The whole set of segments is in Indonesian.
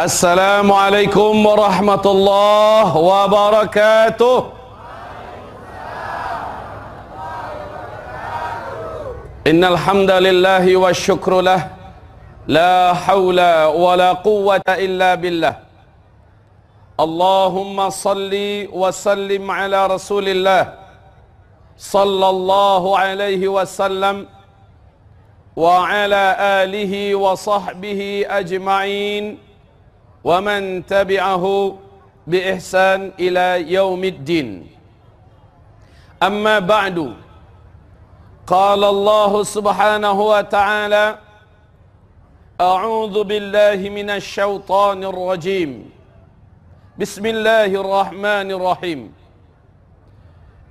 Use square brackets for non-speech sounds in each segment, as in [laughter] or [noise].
السلام عليكم ورحمة الله وبركاته. إن الحمد لله والشكر له. لا حول ولا قوة إلا بالله. اللهم صل وسلم على رسول الله صلى الله عليه وسلم وعلى آله وصحبه أجمعين. ومن تبعه بإحسان إلى يوم الدين. أما بعد قال الله سبحانه وتعالى أعوذ بالله من الشيطان الرجيم. بسم الله الرحمن الرحيم.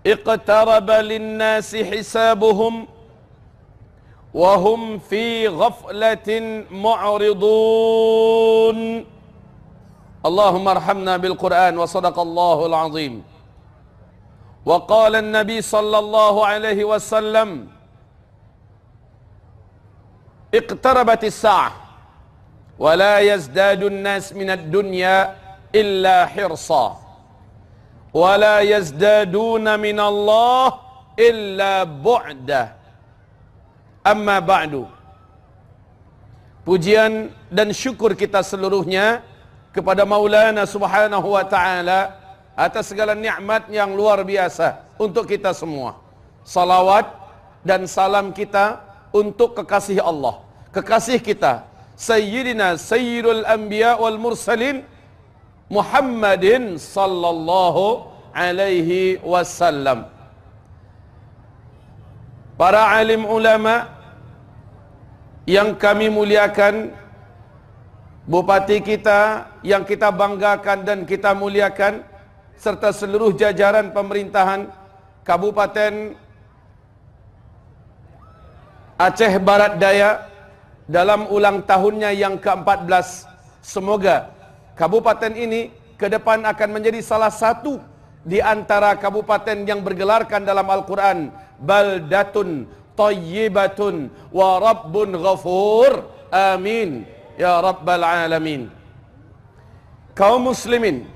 اقترب للناس حسابهم وهم في غفلة معرضون. اللهم ارحمنا بالقرآن وصدق الله العظيم. وقال النبي صلى الله عليه وسلم اقتربت الساعة ولا يزداد الناس من الدنيا إلا حرصا ولا يزدادون من الله إلا بعدا. أما بعد Pujian dan syukur kita seluruhnya kepada Maulana Subhanahu wa taala atas segala nikmat yang luar biasa untuk kita semua. Salawat dan salam kita untuk kekasih Allah, kekasih kita Sayyidina Sayyidul Anbiya wal Mursalin Muhammadin sallallahu alaihi wasallam. Para alim ulama yang kami muliakan Bupati kita yang kita banggakan dan kita muliakan serta seluruh jajaran pemerintahan Kabupaten Aceh Barat Daya dalam ulang tahunnya yang ke-14 semoga kabupaten ini ke depan akan menjadi salah satu di antara kabupaten yang bergelarkan dalam Al-Quran. Baldatun tayyibatun wa rabbun ghafur. Amin ya rabbal alamin kaum muslimin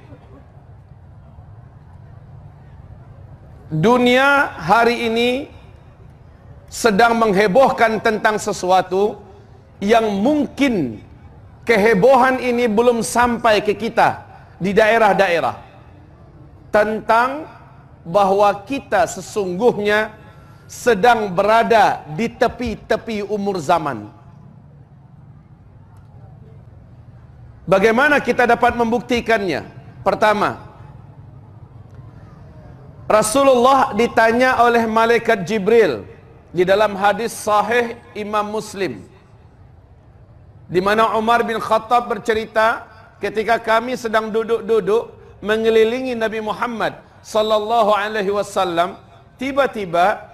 dunia hari ini sedang menghebohkan tentang sesuatu yang mungkin kehebohan ini belum sampai ke kita di daerah-daerah tentang bahwa kita sesungguhnya sedang berada di tepi-tepi umur zaman. Bagaimana kita dapat membuktikannya? Pertama, Rasulullah ditanya oleh malaikat Jibril di dalam hadis sahih Imam Muslim di mana Umar bin Khattab bercerita ketika kami sedang duduk-duduk mengelilingi Nabi Muhammad sallallahu alaihi wasallam tiba-tiba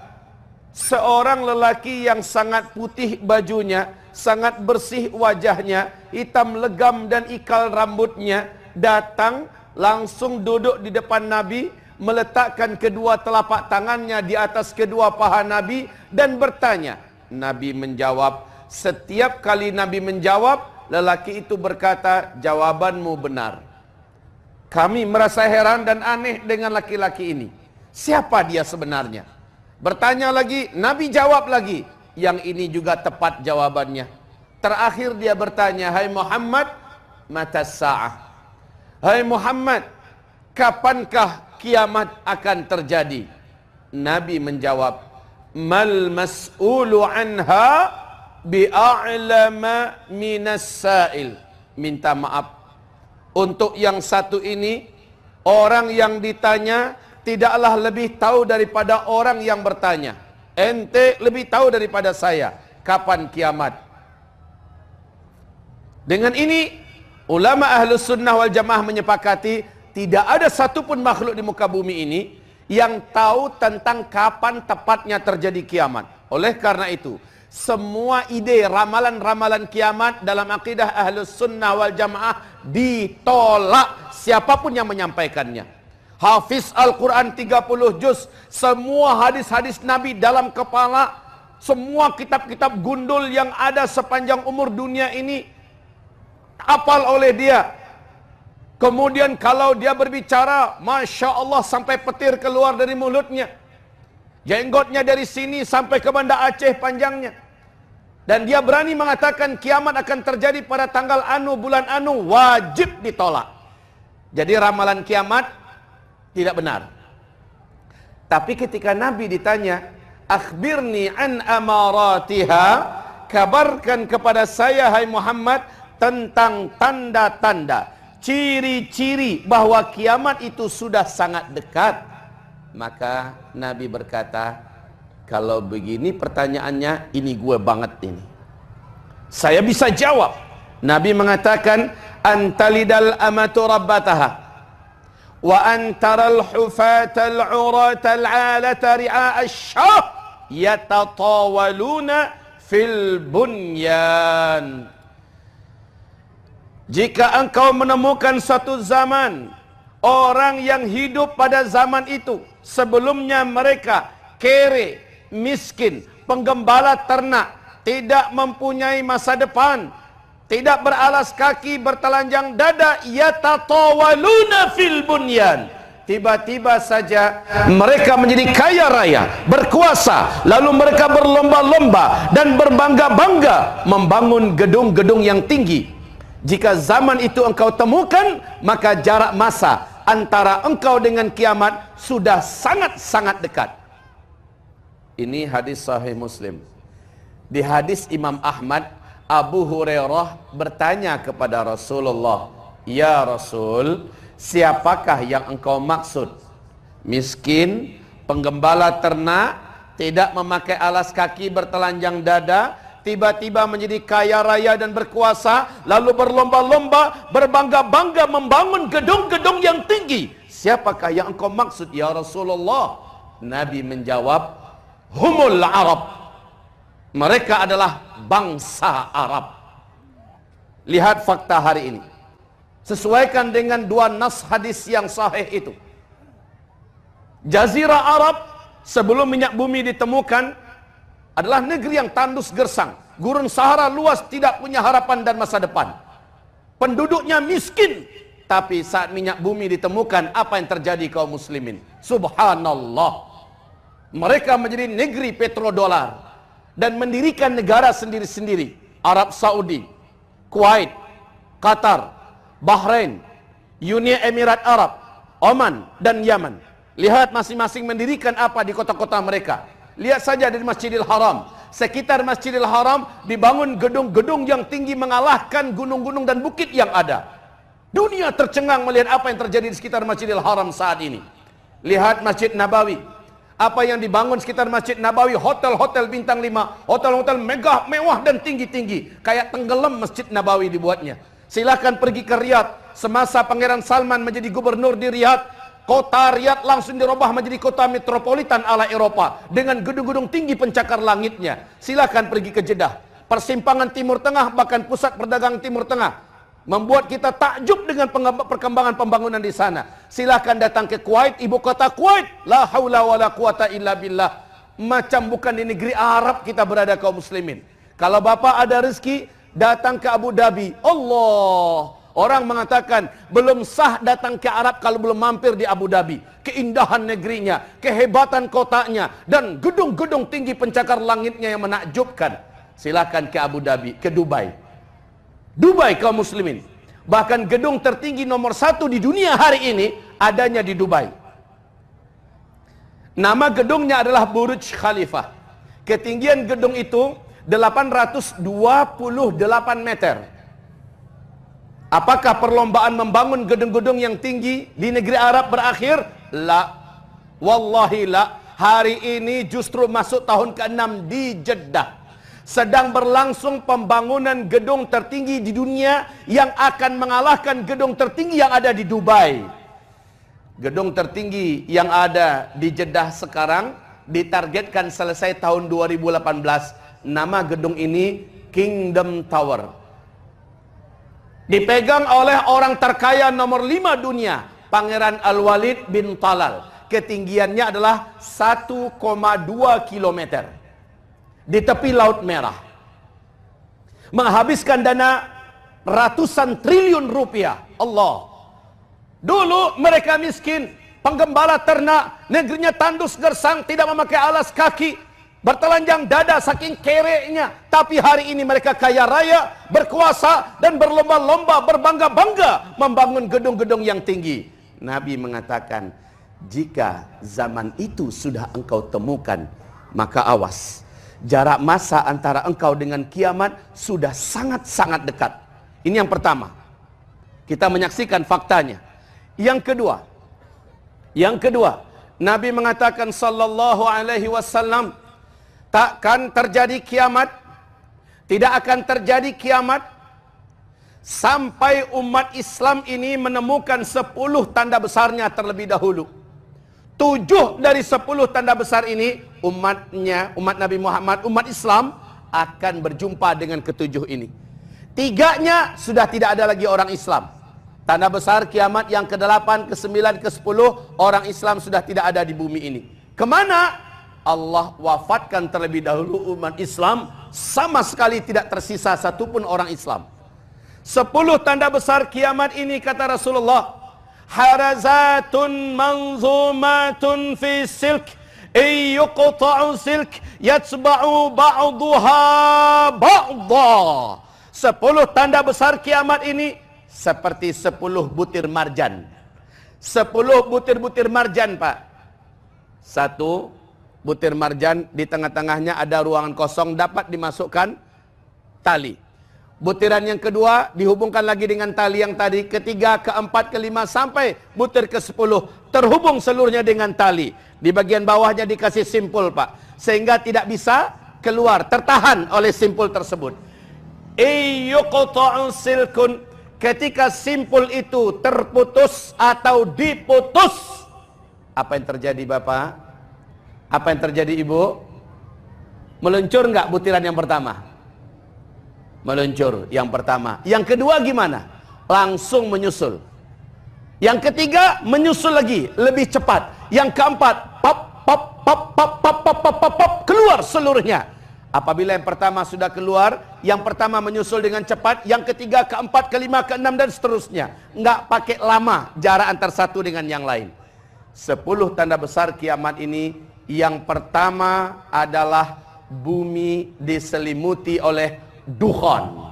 seorang lelaki yang sangat putih bajunya sangat bersih wajahnya hitam legam dan ikal rambutnya datang langsung duduk di depan Nabi meletakkan kedua telapak tangannya di atas kedua paha Nabi dan bertanya. Nabi menjawab setiap kali Nabi menjawab lelaki itu berkata jawabanmu benar kami merasa heran dan aneh dengan laki-laki ini. Siapa dia sebenarnya? Bertanya lagi Nabi jawab lagi yang ini juga tepat jawabannya. Terakhir dia bertanya hai Muhammad mata sa'ah? Hai Muhammad kapankah kiamat akan terjadi? Nabi menjawab mal mas'ulu anha bi'a'lama minas sa'il. Minta maaf. Untuk yang satu ini orang yang ditanya tidaklah lebih tahu daripada orang yang bertanya ente lebih tahu daripada saya kapan kiamat dengan ini ulama ahlus sunnah wal jamaah menyepakati tidak ada satupun makhluk di muka bumi ini yang tahu tentang kapan tepatnya terjadi kiamat. Oleh karena itu, semua ide ramalan-ramalan kiamat dalam akidah ahlus sunnah wal jamaah ditolak siapa pun yang menyampaikannya. Hafiz Al-Quran 30 juz, semua hadis-hadis Nabi dalam kepala, semua kitab-kitab gundul yang ada sepanjang umur dunia ini apal oleh dia. Kemudian kalau dia berbicara, Masya Allah sampai petir keluar dari mulutnya. Jenggotnya dari sini sampai ke Banda Aceh panjangnya. Dan dia berani mengatakan kiamat akan terjadi pada tanggal anu, bulan anu, wajib ditolak. Jadi ramalan kiamat tidak benar. Tapi ketika Nabi ditanya, akhbirni an amaratiha, kabarkan kepada saya hai Muhammad tentang tanda-tanda ciri-ciri bahwa kiamat itu sudah sangat dekat. Maka Nabi berkata kalau begini pertanyaannya ini gue banget ini. Saya bisa jawab. Nabi mengatakan antalidal amatu rabbataha wa antaral hufatal uratal alata ri'a asyah yatatawaluna fil bunyan jika engkau menemukan suatu zaman orang yang hidup pada zaman itu sebelumnya mereka kere, miskin, penggembala ternak, tidak mempunyai masa depan, tidak beralas kaki, bertelanjang dada, yatatawaluna fil bunyan. Tiba-tiba saja mereka menjadi kaya raya, berkuasa, lalu mereka berlomba-lomba dan berbangga-bangga membangun gedung-gedung yang tinggi jika zaman itu engkau temukan, maka jarak masa antara engkau dengan kiamat sudah sangat-sangat dekat. Ini hadis sahih Muslim. Di hadis Imam Ahmad, Abu Hurairah bertanya kepada Rasulullah, "Ya Rasul, siapakah yang engkau maksud? Miskin, penggembala ternak, tidak memakai alas kaki bertelanjang dada, tiba-tiba menjadi kaya raya dan berkuasa lalu berlomba-lomba berbangga-bangga membangun gedung-gedung yang tinggi. Siapakah yang engkau maksud ya Rasulullah? Nabi menjawab humul Arab mereka adalah bangsa Arab lihat fakta hari ini sesuaikan dengan dua nas hadis yang sahih itu Jazirah Arab sebelum minyak bumi ditemukan adalah negeri yang tandus gersang. Gurun Sahara luas tidak punya harapan dan masa depan. Penduduknya miskin. Tapi saat minyak bumi ditemukan, apa yang terjadi kaum muslimin? Subhanallah. Mereka menjadi negeri petrodolar. Dan mendirikan negara sendiri-sendiri. Arab Saudi, Kuwait, Qatar, Bahrain, Uni Emirat Arab, Oman, dan Yaman. Lihat masing-masing mendirikan apa di kota-kota mereka Lihat saja di Masjidil Haram. Sekitar Masjidil Haram dibangun gedung-gedung yang tinggi mengalahkan gunung-gunung dan bukit yang ada. Dunia tercengang melihat apa yang terjadi di sekitar Masjidil Haram saat ini. Lihat Masjid Nabawi. Apa yang dibangun sekitar Masjid Nabawi, hotel-hotel bintang 5, hotel-hotel megah, mewah dan tinggi-tinggi. Kayak tenggelam Masjid Nabawi dibuatnya. Silahkan pergi ke Riyadh. Semasa Pangeran Salman menjadi gubernur di Riyadh, Kota Riyadh langsung dirubah menjadi kota metropolitan ala Eropa dengan gedung-gedung tinggi pencakar langitnya. Silakan pergi ke Jeddah. Persimpangan Timur Tengah bahkan pusat perdagangan Timur Tengah membuat kita takjub dengan perkembangan pembangunan di sana. Silakan datang ke Kuwait, ibu kota Kuwait. La haula wala quwata illa billah. Macam bukan di negeri Arab kita berada kaum muslimin. Kalau Bapak ada rezeki, datang ke Abu Dhabi. Allah Orang mengatakan belum sah datang ke Arab kalau belum mampir di Abu Dhabi. Keindahan negerinya, kehebatan kotanya, dan gedung-gedung tinggi pencakar langitnya yang menakjubkan. Silakan ke Abu Dhabi, ke Dubai. Dubai kaum muslimin. Bahkan gedung tertinggi nomor satu di dunia hari ini adanya di Dubai. Nama gedungnya adalah Burj Khalifah. Ketinggian gedung itu 828 meter. Apakah perlombaan membangun gedung-gedung yang tinggi di negeri Arab berakhir? La. Wallahi la. Hari ini justru masuk tahun ke-6 di Jeddah. Sedang berlangsung pembangunan gedung tertinggi di dunia yang akan mengalahkan gedung tertinggi yang ada di Dubai. Gedung tertinggi yang ada di Jeddah sekarang ditargetkan selesai tahun 2018. Nama gedung ini Kingdom Tower dipegang oleh orang terkaya nomor lima dunia, Pangeran Al-Walid bin Talal. Ketinggiannya adalah 1,2 km di tepi Laut Merah. Menghabiskan dana ratusan triliun rupiah. Allah. Dulu mereka miskin, penggembala ternak, negerinya tandus gersang, tidak memakai alas kaki, bertelanjang dada saking kereknya. Tapi hari ini mereka kaya raya, berkuasa dan berlomba-lomba, berbangga-bangga membangun gedung-gedung yang tinggi. Nabi mengatakan, jika zaman itu sudah engkau temukan, maka awas. Jarak masa antara engkau dengan kiamat sudah sangat-sangat dekat. Ini yang pertama. Kita menyaksikan faktanya. Yang kedua, yang kedua, Nabi mengatakan sallallahu alaihi wasallam takkan terjadi kiamat, tidak akan terjadi kiamat sampai umat Islam ini menemukan sepuluh tanda besarnya terlebih dahulu. Tujuh dari sepuluh tanda besar ini umatnya, umat Nabi Muhammad, umat Islam akan berjumpa dengan ketujuh ini. Tiganya sudah tidak ada lagi orang Islam. Tanda besar kiamat yang ke-8, ke-9, ke-10 orang Islam sudah tidak ada di bumi ini. Ke mana? Allah wafatkan terlebih dahulu umat Islam sama sekali tidak tersisa satupun orang Islam. Sepuluh tanda besar kiamat ini kata Rasulullah. Harazatun manzumatun fi silk. Iyuqta'u silk yatsba'u ba'duha ba'da. Sepuluh tanda besar kiamat ini seperti sepuluh butir marjan. Sepuluh butir-butir marjan, Pak. Satu butir marjan di tengah-tengahnya ada ruangan kosong dapat dimasukkan tali. Butiran yang kedua dihubungkan lagi dengan tali yang tadi. Ketiga, keempat, kelima sampai butir ke sepuluh. Terhubung seluruhnya dengan tali. Di bagian bawahnya dikasih simpul Pak. Sehingga tidak bisa keluar. Tertahan oleh simpul tersebut. Silkun Ketika simpul itu terputus atau diputus, apa yang terjadi Bapak? Apa yang terjadi Ibu? Meluncur nggak butiran yang pertama? Meluncur yang pertama. Yang kedua gimana? Langsung menyusul. Yang ketiga menyusul lagi, lebih cepat. Yang keempat, pop pop pop pop pop pop pop, pop, pop keluar seluruhnya. Apabila yang pertama sudah keluar, yang pertama menyusul dengan cepat, yang ketiga, keempat, kelima, keenam dan seterusnya. Enggak pakai lama jarak antar satu dengan yang lain. Sepuluh tanda besar kiamat ini, yang pertama adalah bumi diselimuti oleh dukhon.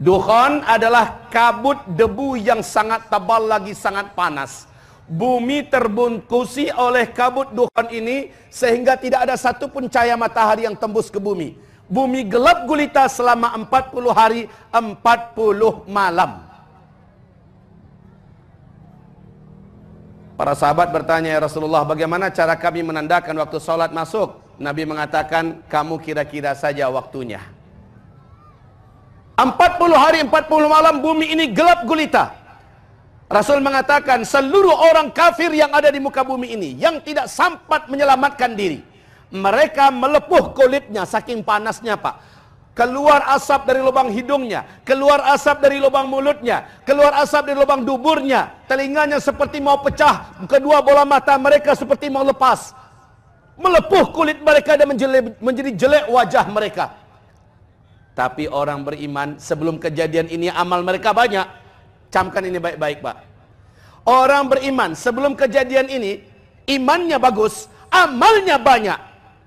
Dukhon adalah kabut debu yang sangat tebal lagi sangat panas bumi terbungkusi oleh kabut duhan ini sehingga tidak ada satupun cahaya matahari yang tembus ke bumi. Bumi gelap gulita selama 40 hari 40 malam. Para sahabat bertanya ya Rasulullah bagaimana cara kami menandakan waktu sholat masuk? Nabi mengatakan kamu kira-kira saja waktunya. 40 hari 40 malam bumi ini gelap gulita. Rasul mengatakan seluruh orang kafir yang ada di muka bumi ini yang tidak sempat menyelamatkan diri. Mereka melepuh kulitnya saking panasnya Pak. Keluar asap dari lubang hidungnya, keluar asap dari lubang mulutnya, keluar asap dari lubang duburnya, telinganya seperti mau pecah, kedua bola mata mereka seperti mau lepas. Melepuh kulit mereka dan menjadi jelek wajah mereka. Tapi orang beriman sebelum kejadian ini amal mereka banyak. Camkan ini baik-baik Pak. Orang beriman sebelum kejadian ini, imannya bagus, amalnya banyak.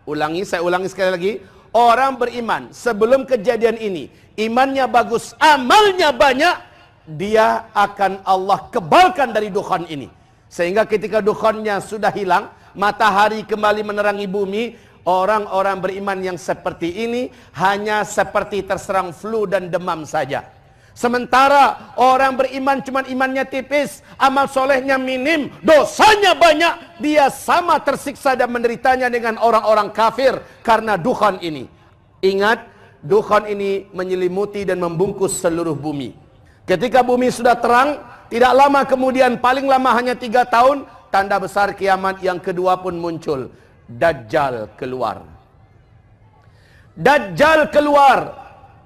Ulangi, saya ulangi sekali lagi. Orang beriman sebelum kejadian ini, imannya bagus, amalnya banyak, dia akan Allah kebalkan dari dukhan ini. Sehingga ketika dukhannya sudah hilang, matahari kembali menerangi bumi, orang-orang beriman yang seperti ini hanya seperti terserang flu dan demam saja. Sementara orang beriman cuma imannya tipis, amal solehnya minim, dosanya banyak, dia sama tersiksa dan menderitanya dengan orang-orang kafir karena duhan ini. Ingat, duhan ini menyelimuti dan membungkus seluruh bumi. Ketika bumi sudah terang, tidak lama kemudian, paling lama hanya tiga tahun, tanda besar kiamat yang kedua pun muncul. Dajjal keluar. Dajjal keluar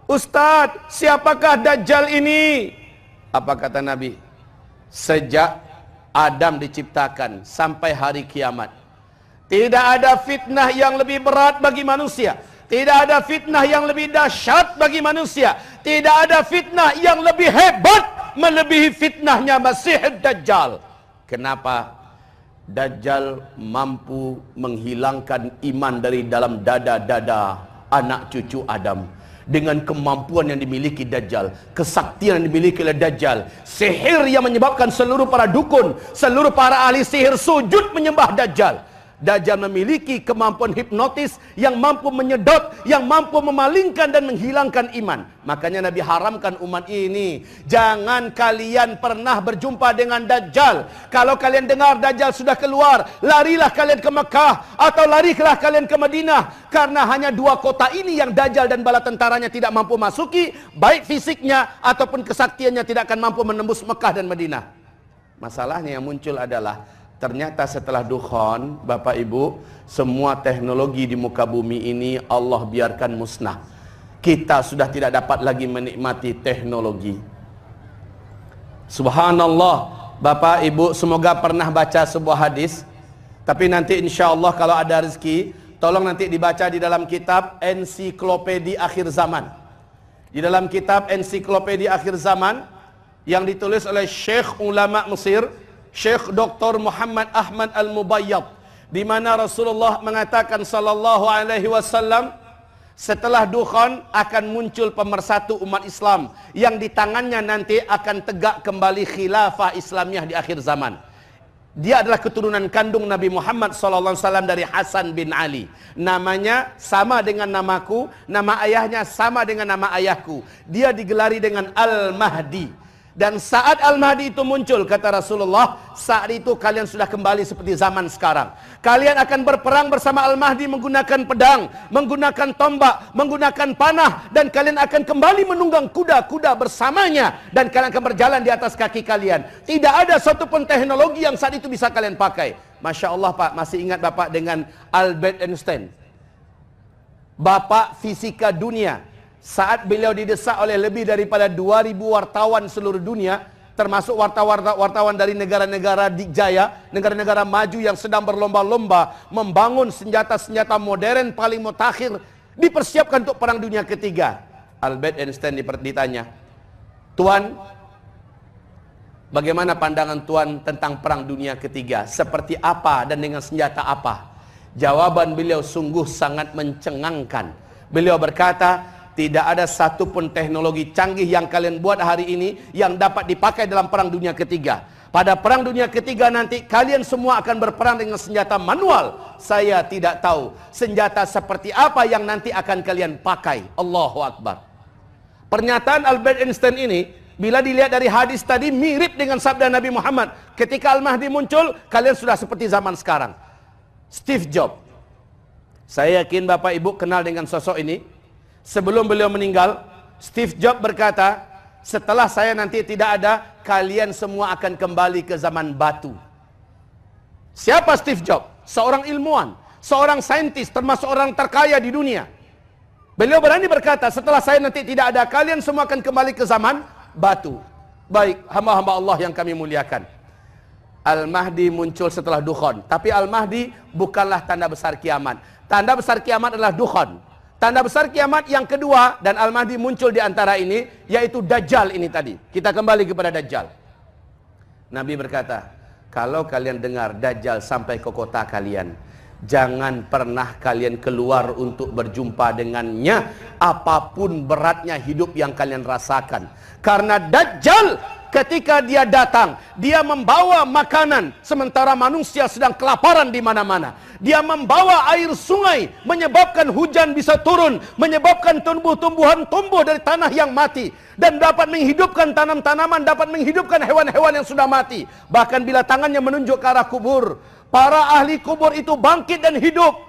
Ustaz, siapakah Dajjal ini? Apa kata Nabi? Sejak Adam diciptakan sampai hari kiamat. Tidak ada fitnah yang lebih berat bagi manusia Tidak ada fitnah yang lebih dahsyat bagi manusia. Tidak ada fitnah yang lebih hebat melebihi fitnahnya Masih Dajjal. Kenapa? Dajjal mampu menghilangkan iman dari dalam dada-dada anak cucu Adam dengan kemampuan yang dimiliki Dajjal, kesaktian yang dimiliki oleh Dajjal, sihir yang menyebabkan seluruh para dukun, seluruh para ahli sihir sujud menyembah Dajjal. Dajjal memiliki kemampuan hipnotis yang mampu menyedot, yang mampu memalingkan dan menghilangkan iman. Makanya Nabi haramkan umat ini. Jangan kalian pernah berjumpa dengan Dajjal. Kalau kalian dengar Dajjal sudah keluar, larilah kalian ke Mekah atau larilah kalian ke Madinah. Karena hanya dua kota ini yang Dajjal dan bala tentaranya tidak mampu masuki, baik fisiknya ataupun kesaktiannya tidak akan mampu menembus Mekah dan Madinah. Masalahnya yang muncul adalah Ternyata setelah dukhon, Bapak Ibu, semua teknologi di muka bumi ini Allah biarkan musnah. Kita sudah tidak dapat lagi menikmati teknologi. Subhanallah, Bapak Ibu, semoga pernah baca sebuah hadis. Tapi nanti insya Allah kalau ada rezeki, tolong nanti dibaca di dalam kitab Ensiklopedi Akhir Zaman. Di dalam kitab Ensiklopedi Akhir Zaman yang ditulis oleh Syekh Ulama Mesir, Syekh Dr. Muhammad Ahmad Al-Mubayyad di mana Rasulullah mengatakan sallallahu alaihi wasallam setelah dukhan akan muncul pemersatu umat Islam yang di tangannya nanti akan tegak kembali khilafah Islamiyah di akhir zaman. Dia adalah keturunan kandung Nabi Muhammad SAW dari Hasan bin Ali. Namanya sama dengan namaku, nama ayahnya sama dengan nama ayahku. Dia digelari dengan Al-Mahdi. Dan saat Al-Mahdi itu muncul, kata Rasulullah, saat itu kalian sudah kembali seperti zaman sekarang. Kalian akan berperang bersama Al-Mahdi menggunakan pedang, menggunakan tombak, menggunakan panah. Dan kalian akan kembali menunggang kuda-kuda bersamanya. Dan kalian akan berjalan di atas kaki kalian. Tidak ada satu pun teknologi yang saat itu bisa kalian pakai. Masya Allah Pak, masih ingat Bapak dengan Albert Einstein. Bapak fisika dunia saat beliau didesak oleh lebih daripada 2000 wartawan seluruh dunia termasuk wartawan-wartawan dari negara-negara dijaya, negara-negara maju yang sedang berlomba-lomba membangun senjata-senjata modern paling mutakhir dipersiapkan untuk perang dunia ketiga. Albert Einstein ditanya, "Tuan, bagaimana pandangan Tuan tentang perang dunia ketiga? Seperti apa dan dengan senjata apa?" Jawaban beliau sungguh sangat mencengangkan. Beliau berkata, tidak ada satupun teknologi canggih yang kalian buat hari ini yang dapat dipakai dalam perang dunia ketiga. Pada perang dunia ketiga nanti kalian semua akan berperang dengan senjata manual. Saya tidak tahu senjata seperti apa yang nanti akan kalian pakai. Allahu Akbar. Pernyataan Albert Einstein ini bila dilihat dari hadis tadi mirip dengan sabda Nabi Muhammad. Ketika Al-Mahdi muncul, kalian sudah seperti zaman sekarang. Steve Jobs. Saya yakin Bapak Ibu kenal dengan sosok ini sebelum beliau meninggal, Steve Jobs berkata, setelah saya nanti tidak ada, kalian semua akan kembali ke zaman batu. Siapa Steve Jobs? Seorang ilmuwan, seorang saintis, termasuk orang terkaya di dunia. Beliau berani berkata, setelah saya nanti tidak ada, kalian semua akan kembali ke zaman batu. Baik, hamba-hamba Allah yang kami muliakan. Al-Mahdi muncul setelah dukhon. Tapi Al-Mahdi bukanlah tanda besar kiamat. Tanda besar kiamat adalah dukhon. Tanda besar kiamat yang kedua dan Al-Mahdi muncul di antara ini yaitu Dajjal ini tadi. Kita kembali kepada Dajjal. Nabi berkata, kalau kalian dengar Dajjal sampai ke kota kalian, jangan pernah kalian keluar untuk berjumpa dengannya apa pun beratnya hidup yang kalian rasakan. Karena Dajjal ketika dia datang, dia membawa makanan sementara manusia sedang kelaparan di mana-mana. Dia membawa air sungai menyebabkan hujan bisa turun, menyebabkan tumbuh-tumbuhan tumbuh dari tanah yang mati dan dapat menghidupkan tanam-tanaman, dapat menghidupkan hewan-hewan yang sudah mati. Bahkan bila tangannya menunjuk ke arah kubur, para ahli kubur itu bangkit dan hidup.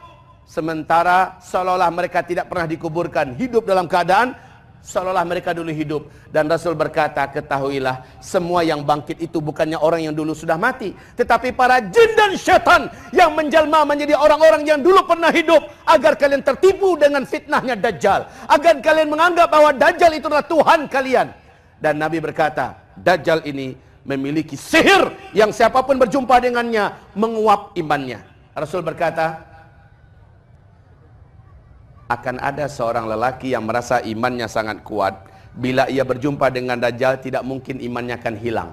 Sementara seolah-olah mereka tidak pernah dikuburkan, hidup dalam keadaan seolah-olah mereka dulu hidup. Dan Rasul berkata ketahuilah semua yang bangkit itu bukannya orang yang dulu sudah mati tetapi para jin dan syaitan yang menjelma menjadi orang-orang yang dulu pernah hidup agar kalian tertipu dengan fitnahnya Dajjal agar kalian menganggap bahwa Dajjal itu adalah Tuhan kalian. Dan Nabi berkata Dajjal ini memiliki sihir yang siapa pun berjumpa dengannya menguap imannya. Rasul berkata akan ada seorang lelaki yang merasa imannya sangat kuat. Bila ia berjumpa dengan Dajjal, tidak mungkin imannya akan hilang.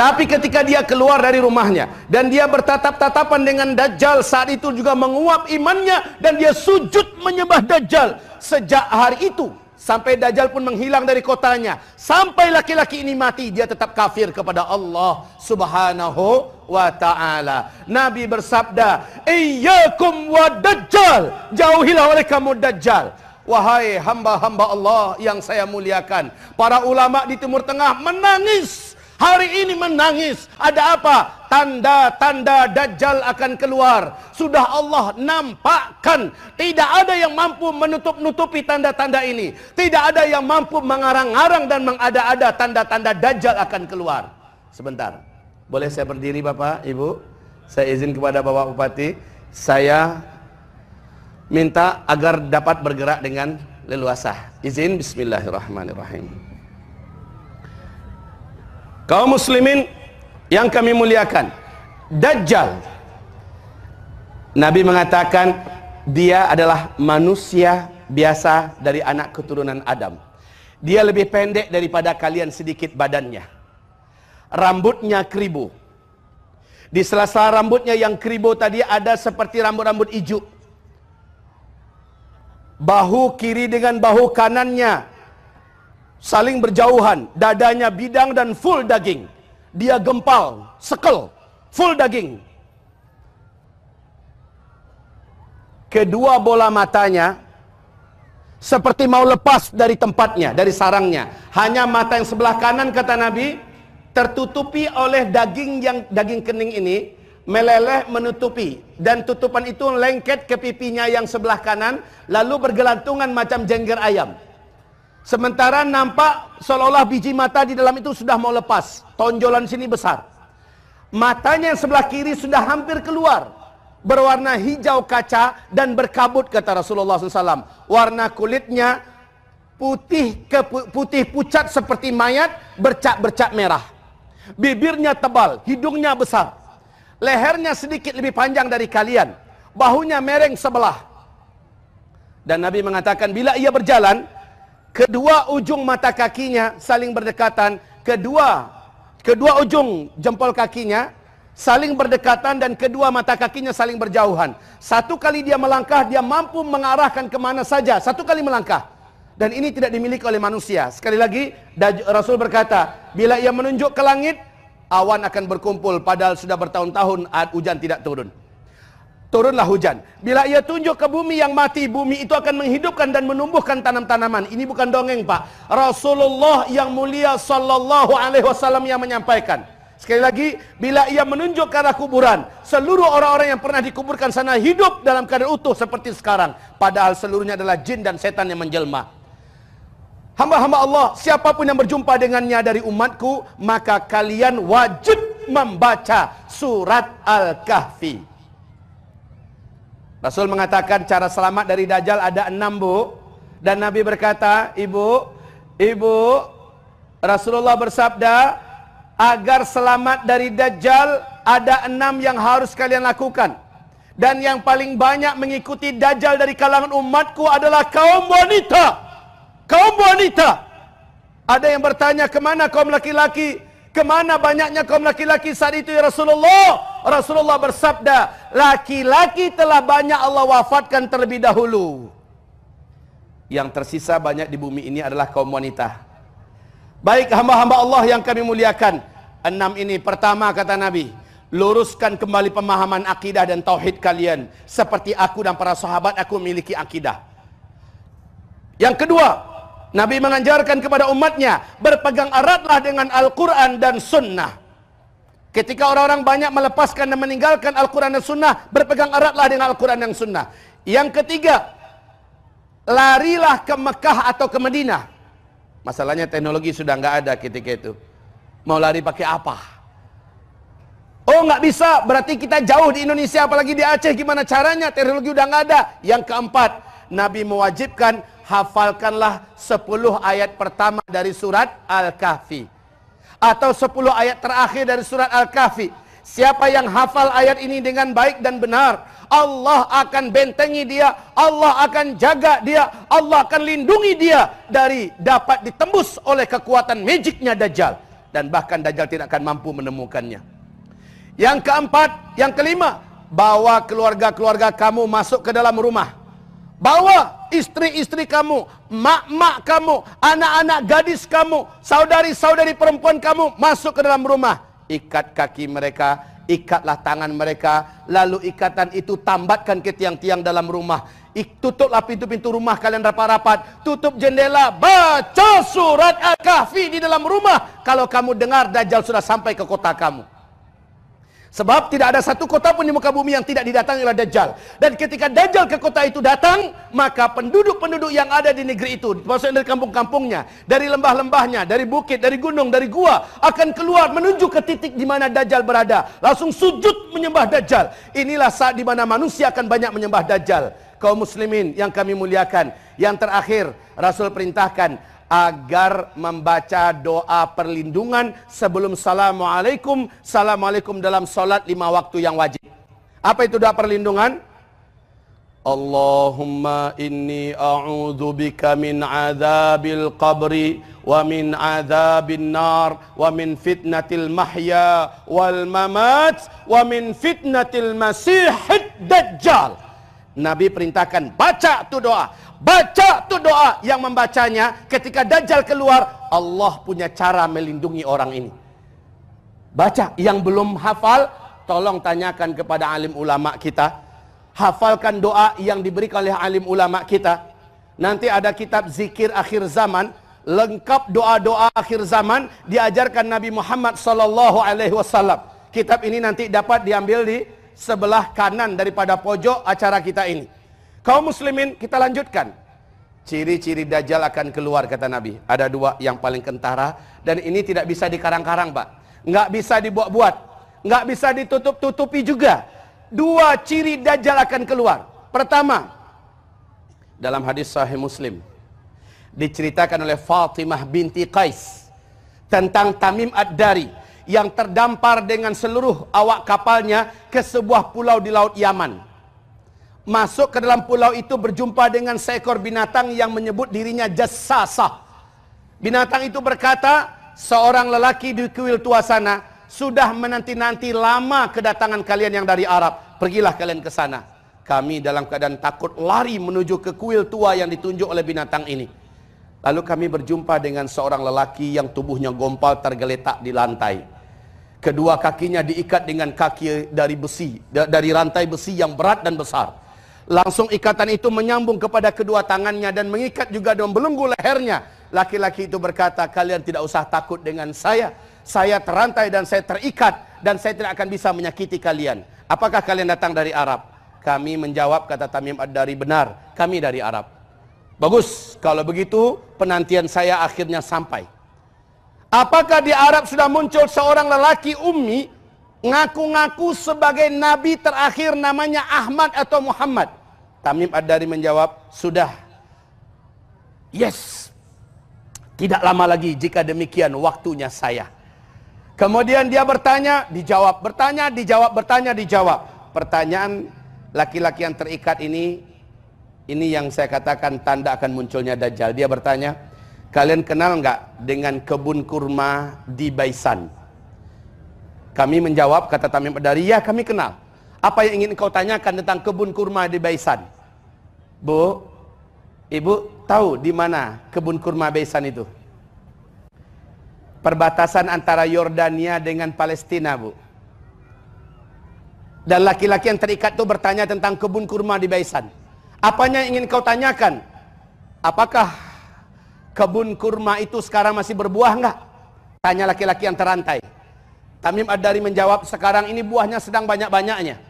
Tapi ketika dia keluar dari rumahnya dan dia bertatap-tatapan dengan Dajjal saat itu juga menguap imannya dan dia sujud menyembah Dajjal. Sejak hari itu sampai Dajjal pun menghilang dari kotanya, sampai laki-laki ini mati dia tetap kafir kepada Allah Subhanahu wa taala. Nabi bersabda, "Iyyakum wa Dajjal." Jauhilah oleh kamu Dajjal. Wahai hamba-hamba Allah yang saya muliakan, para ulama di Timur Tengah menangis Hari ini menangis. Ada apa? Tanda-tanda Dajjal akan keluar. Sudah Allah nampakkan. Tidak ada yang mampu menutup-nutupi tanda-tanda ini. Tidak ada yang mampu mengarang-arang dan mengada-ada tanda-tanda Dajjal akan keluar. Sebentar. Boleh saya berdiri Bapak, Ibu? Saya izin kepada Bapak Bupati. Saya minta agar dapat bergerak dengan leluasa. Izin Bismillahirrahmanirrahim. Kaum muslimin yang kami muliakan. Dajjal. Nabi mengatakan dia adalah manusia biasa dari anak keturunan Adam. Dia lebih pendek daripada kalian sedikit badannya. Rambutnya keribu. Di sela-sela rambutnya yang keribu tadi ada seperti rambut-rambut ijuk. Bahu kiri dengan bahu kanannya saling berjauhan, dadanya bidang dan full daging. Dia gempal, sekel, full daging. Kedua bola matanya seperti mau lepas dari tempatnya, dari sarangnya. Hanya mata yang sebelah kanan kata Nabi tertutupi oleh daging yang daging kening ini meleleh menutupi dan tutupan itu lengket ke pipinya yang sebelah kanan lalu bergelantungan macam jengger ayam. Sementara nampak seolah-olah biji mata di dalam itu sudah mau lepas. Tonjolan sini besar. Matanya yang sebelah kiri sudah hampir keluar. Berwarna hijau kaca dan berkabut kata Rasulullah SAW. Warna kulitnya putih ke putih pucat seperti mayat bercak-bercak merah. Bibirnya tebal, hidungnya besar. Lehernya sedikit lebih panjang dari kalian. Bahunya mereng sebelah. Dan Nabi mengatakan bila ia berjalan, kedua ujung mata kakinya saling berdekatan, kedua kedua ujung jempol kakinya saling berdekatan dan kedua mata kakinya saling berjauhan. Satu kali dia melangkah, dia mampu mengarahkan ke mana saja. Satu kali melangkah. Dan ini tidak dimiliki oleh manusia. Sekali lagi, Rasul berkata, bila ia menunjuk ke langit, awan akan berkumpul. Padahal sudah bertahun-tahun hujan tidak turun turunlah hujan. Bila ia tunjuk ke bumi yang mati, bumi itu akan menghidupkan dan menumbuhkan tanam-tanaman. Ini bukan dongeng, Pak. Rasulullah yang mulia sallallahu alaihi wasallam yang menyampaikan. Sekali lagi, bila ia menunjuk ke arah kuburan, seluruh orang-orang yang pernah dikuburkan sana hidup dalam keadaan utuh seperti sekarang. Padahal seluruhnya adalah jin dan setan yang menjelma. Hamba-hamba Allah, siapa pun yang berjumpa dengannya dari umatku, maka kalian wajib membaca surat Al-Kahfi. Rasul mengatakan cara selamat dari Dajjal ada enam bu. Dan Nabi berkata, ibu, ibu, Rasulullah bersabda, agar selamat dari Dajjal ada enam yang harus kalian lakukan. Dan yang paling banyak mengikuti Dajjal dari kalangan umatku adalah kaum wanita. Kaum wanita. Ada yang bertanya, ke mana kaum laki-laki? Kemana banyaknya kaum laki-laki saat itu ya Rasulullah? Rasulullah bersabda, laki-laki telah banyak Allah wafatkan terlebih dahulu. Yang tersisa banyak di bumi ini adalah kaum wanita. Baik hamba-hamba Allah yang kami muliakan. Enam ini pertama kata Nabi, luruskan kembali pemahaman akidah dan tauhid kalian seperti aku dan para sahabat aku memiliki akidah. Yang kedua, Nabi mengajarkan kepada umatnya, berpegang eratlah dengan Al-Quran dan Sunnah. Ketika orang-orang banyak melepaskan dan meninggalkan Al-Quran dan Sunnah, berpegang eratlah dengan Al-Quran dan Sunnah. Yang ketiga, larilah ke Mekah atau ke Madinah. Masalahnya teknologi sudah nggak ada ketika itu. Mau lari pakai apa? Oh nggak bisa, berarti kita jauh di Indonesia, apalagi di Aceh. Gimana caranya? Teknologi udah nggak ada. Yang keempat, Nabi mewajibkan hafalkanlah 10 ayat pertama dari surat Al-Kahfi. Atau 10 ayat terakhir dari surat Al-Kahfi. Siapa yang hafal ayat ini dengan baik dan benar, Allah akan bentengi dia, Allah akan jaga dia, Allah akan lindungi dia dari dapat ditembus oleh kekuatan magicnya Dajjal. Dan bahkan Dajjal tidak akan mampu menemukannya. Yang keempat, yang kelima, bawa keluarga-keluarga kamu masuk ke dalam rumah. Bawa istri-istri kamu, mak-mak kamu, anak-anak gadis kamu, saudari-saudari perempuan kamu masuk ke dalam rumah. Ikat kaki mereka, ikatlah tangan mereka, lalu ikatan itu tambatkan ke tiang-tiang dalam rumah. Tutuplah pintu-pintu rumah kalian rapat-rapat, tutup jendela, baca surat Al-Kahfi di dalam rumah. Kalau kamu dengar Dajjal sudah sampai ke kota kamu. Sebab tidak ada satu kota pun di muka bumi yang tidak didatangi oleh Dajjal. Dan ketika Dajjal ke kota itu datang, maka penduduk-penduduk yang ada di negeri itu, maksudnya dari kampung-kampungnya, dari lembah-lembahnya, dari bukit, dari gunung, dari gua, akan keluar menuju ke titik di mana Dajjal berada. Langsung sujud menyembah Dajjal. Inilah saat di mana manusia akan banyak menyembah Dajjal. Kaum muslimin yang kami muliakan. Yang terakhir, Rasul perintahkan, agar membaca doa perlindungan sebelum Assalamualaikum. Assalamualaikum dalam solat lima waktu yang wajib. Apa itu doa perlindungan? Allahumma inni a'udhu bika min azabil qabri wa min azabin nar wa min fitnatil mahya wal mamat wa min fitnatil masihid dajjal. Nabi perintahkan baca tu doa. Baca tu doa yang membacanya ketika Dajjal keluar, Allah punya cara melindungi orang ini. Baca, yang belum hafal, tolong tanyakan kepada alim ulama kita. Hafalkan doa yang diberikan oleh alim ulama kita. Nanti ada kitab zikir akhir zaman, lengkap doa-doa akhir zaman diajarkan Nabi Muhammad wasallam. Kitab ini nanti dapat diambil di sebelah kanan daripada pojok acara kita ini. Kaum muslimin kita lanjutkan. Ciri-ciri Dajjal akan keluar kata Nabi. Ada dua yang paling kentara dan ini tidak bisa dikarang-karang pak. Nggak bisa dibuat-buat. Nggak bisa ditutup-tutupi juga. Dua ciri Dajjal akan keluar. Pertama, dalam hadis sahih muslim. Diceritakan oleh Fatimah binti Qais. Tentang Tamim Ad-Dari. Yang terdampar dengan seluruh awak kapalnya ke sebuah pulau di Laut Yaman masuk ke dalam pulau itu berjumpa dengan seekor binatang yang menyebut dirinya jassasah. Binatang itu berkata, seorang lelaki di kuil tua sana sudah menanti-nanti lama kedatangan kalian yang dari Arab. Pergilah kalian ke sana. Kami dalam keadaan takut lari menuju ke kuil tua yang ditunjuk oleh binatang ini. Lalu kami berjumpa dengan seorang lelaki yang tubuhnya gompal tergeletak di lantai. Kedua kakinya diikat dengan kaki dari besi, dari rantai besi yang berat dan besar. Langsung ikatan itu menyambung kepada kedua tangannya dan mengikat juga dalam belenggu lehernya. Laki-laki itu berkata, kalian tidak usah takut dengan saya. Saya terantai dan saya terikat dan saya tidak akan bisa menyakiti kalian. Apakah kalian datang dari Arab? Kami menjawab kata Tamim Ad-Dari benar, kami dari Arab. Bagus, kalau begitu penantian saya akhirnya sampai. Apakah di Arab sudah muncul seorang lelaki ummi ngaku-ngaku sebagai nabi terakhir namanya Ahmad atau Muhammad? Tamim Ad-Dari menjawab, sudah. Yes. Tidak lama lagi jika demikian waktunya saya. Kemudian dia bertanya, dijawab, bertanya, dijawab, bertanya, dijawab. Pertanyaan laki-laki yang terikat ini, ini yang saya katakan tanda akan munculnya Dajjal. Dia bertanya, kalian kenal nggak dengan kebun kurma di Baisan? Kami menjawab, kata Tamim Ad-Dari, ya kami kenal. Apa yang ingin kau tanyakan tentang kebun kurma di Baisan? Bu, ibu tahu di mana kebun kurma Baisan itu? Perbatasan antara Yordania dengan Palestina, Bu. Dan laki-laki yang terikat itu bertanya tentang kebun kurma di Baisan. Apanya yang ingin kau tanyakan? Apakah kebun kurma itu sekarang masih berbuah enggak? Tanya laki-laki yang terantai. Tamim Ad-Dari menjawab, sekarang ini buahnya sedang banyak-banyaknya.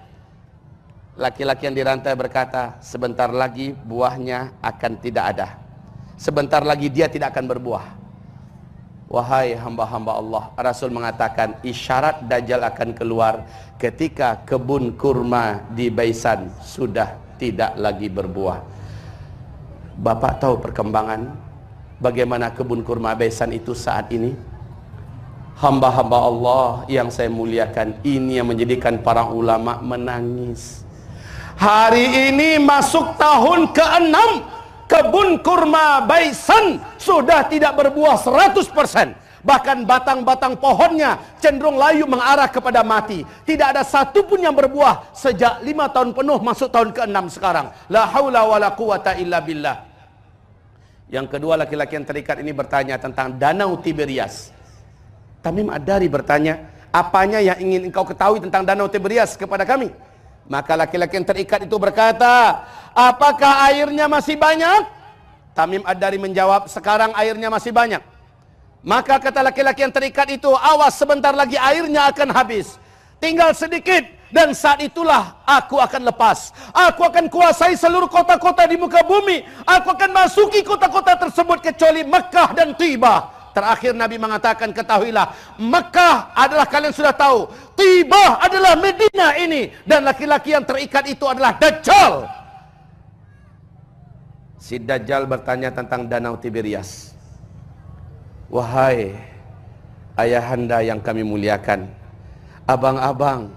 Laki-laki yang dirantai berkata, sebentar lagi buahnya akan tidak ada. Sebentar lagi dia tidak akan berbuah. Wahai hamba-hamba Allah, Rasul mengatakan isyarat Dajjal akan keluar ketika kebun kurma di Baisan sudah tidak lagi berbuah. Bapak tahu perkembangan bagaimana kebun kurma Baisan itu saat ini? Hamba-hamba Allah yang saya muliakan ini yang menjadikan para ulama menangis Hari ini masuk tahun ke-6 Kebun kurma Baisan sudah tidak berbuah 100% Bahkan batang-batang pohonnya cenderung layu mengarah kepada mati. Tidak ada satu pun yang berbuah sejak lima tahun penuh masuk tahun ke-6 sekarang. La haula wa la quwata illa billah. Yang kedua laki-laki yang terikat ini bertanya tentang Danau Tiberias. Tamim Adari bertanya, apanya yang ingin engkau ketahui tentang Danau Tiberias kepada kami? Maka laki-laki yang terikat itu berkata, apakah airnya masih banyak? Tamim Adari menjawab, sekarang airnya masih banyak. Maka kata laki-laki yang terikat itu, awas sebentar lagi airnya akan habis. Tinggal sedikit dan saat itulah aku akan lepas. Aku akan kuasai seluruh kota-kota di muka bumi. Aku akan masuki kota-kota tersebut kecuali Mekah dan Tibah. Terakhir Nabi mengatakan ketahuilah Mekah adalah kalian sudah tahu Tibah adalah Medina ini Dan laki-laki yang terikat itu adalah Dajjal Si Dajjal bertanya tentang Danau Tiberias Wahai ayahanda yang kami muliakan, abang-abang,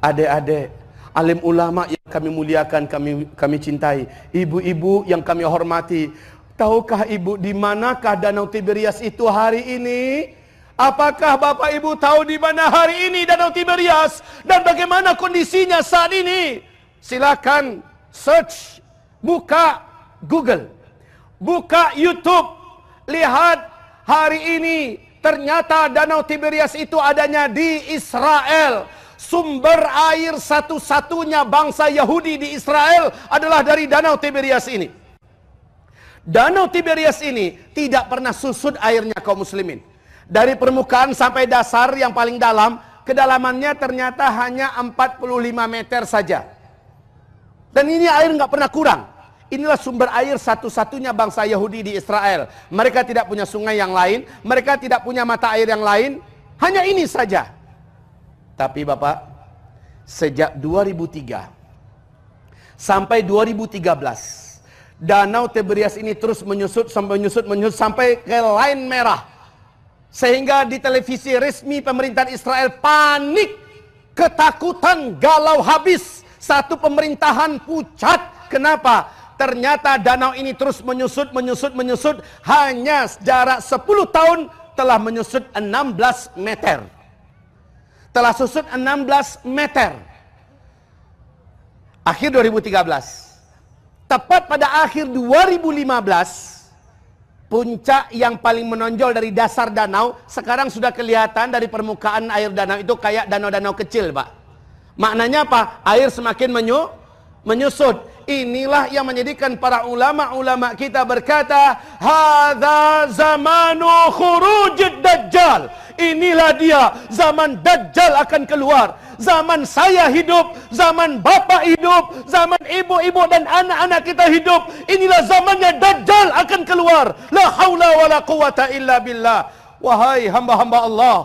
adik-adik, alim ulama yang kami muliakan, kami kami cintai, ibu-ibu yang kami hormati. Tahukah ibu di manakah Danau Tiberias itu hari ini? Apakah Bapak Ibu tahu di mana hari ini Danau Tiberias dan bagaimana kondisinya saat ini? Silakan search, buka Google, buka YouTube, lihat Hari ini ternyata Danau Tiberias itu adanya di Israel. Sumber air satu-satunya bangsa Yahudi di Israel adalah dari Danau Tiberias ini. Danau Tiberias ini tidak pernah susut airnya kaum muslimin. Dari permukaan sampai dasar yang paling dalam, kedalamannya ternyata hanya 45 meter saja. Dan ini air nggak pernah kurang. Inilah sumber air satu-satunya bangsa Yahudi di Israel. Mereka tidak punya sungai yang lain, mereka tidak punya mata air yang lain, hanya ini saja. Tapi Bapak, sejak 2003 sampai 2013, Danau Tiberias ini terus menyusut sampai menyusut menyusut sampai ke lain merah. Sehingga di televisi resmi pemerintahan Israel panik, ketakutan, galau habis. Satu pemerintahan pucat. Kenapa? Ternyata danau ini terus menyusut, menyusut, menyusut. Hanya jarak 10 tahun telah menyusut 16 meter. Telah susut 16 meter. Akhir 2013. Tepat pada akhir 2015. Puncak yang paling menonjol dari dasar danau. Sekarang sudah kelihatan dari permukaan air danau itu kayak danau-danau kecil Pak. Maknanya apa? Air semakin menyu, menyusut. Inilah yang menjadikan para ulama-ulama kita berkata, "Hadza zamanu khurujid dajjal." Inilah dia zaman dajjal akan keluar. Zaman saya hidup, zaman bapak hidup, zaman ibu-ibu dan anak-anak kita hidup. Inilah zamannya dajjal akan keluar. La haula wala quwata illa billah. Wahai hamba-hamba Allah,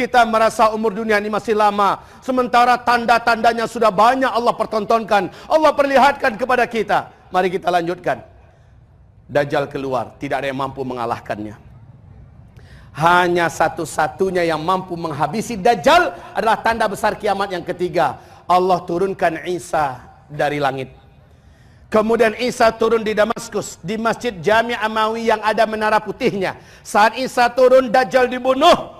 kita merasa umur dunia ini masih lama. Sementara tanda-tandanya sudah banyak Allah pertontonkan. Allah perlihatkan kepada kita. Mari kita lanjutkan. Dajjal keluar. Tidak ada yang mampu mengalahkannya. Hanya satu-satunya yang mampu menghabisi Dajjal adalah tanda besar kiamat yang ketiga. Allah turunkan Isa dari langit. Kemudian Isa turun di Damaskus, di Masjid Jami Amawi yang ada menara putihnya. Saat Isa turun, Dajjal dibunuh.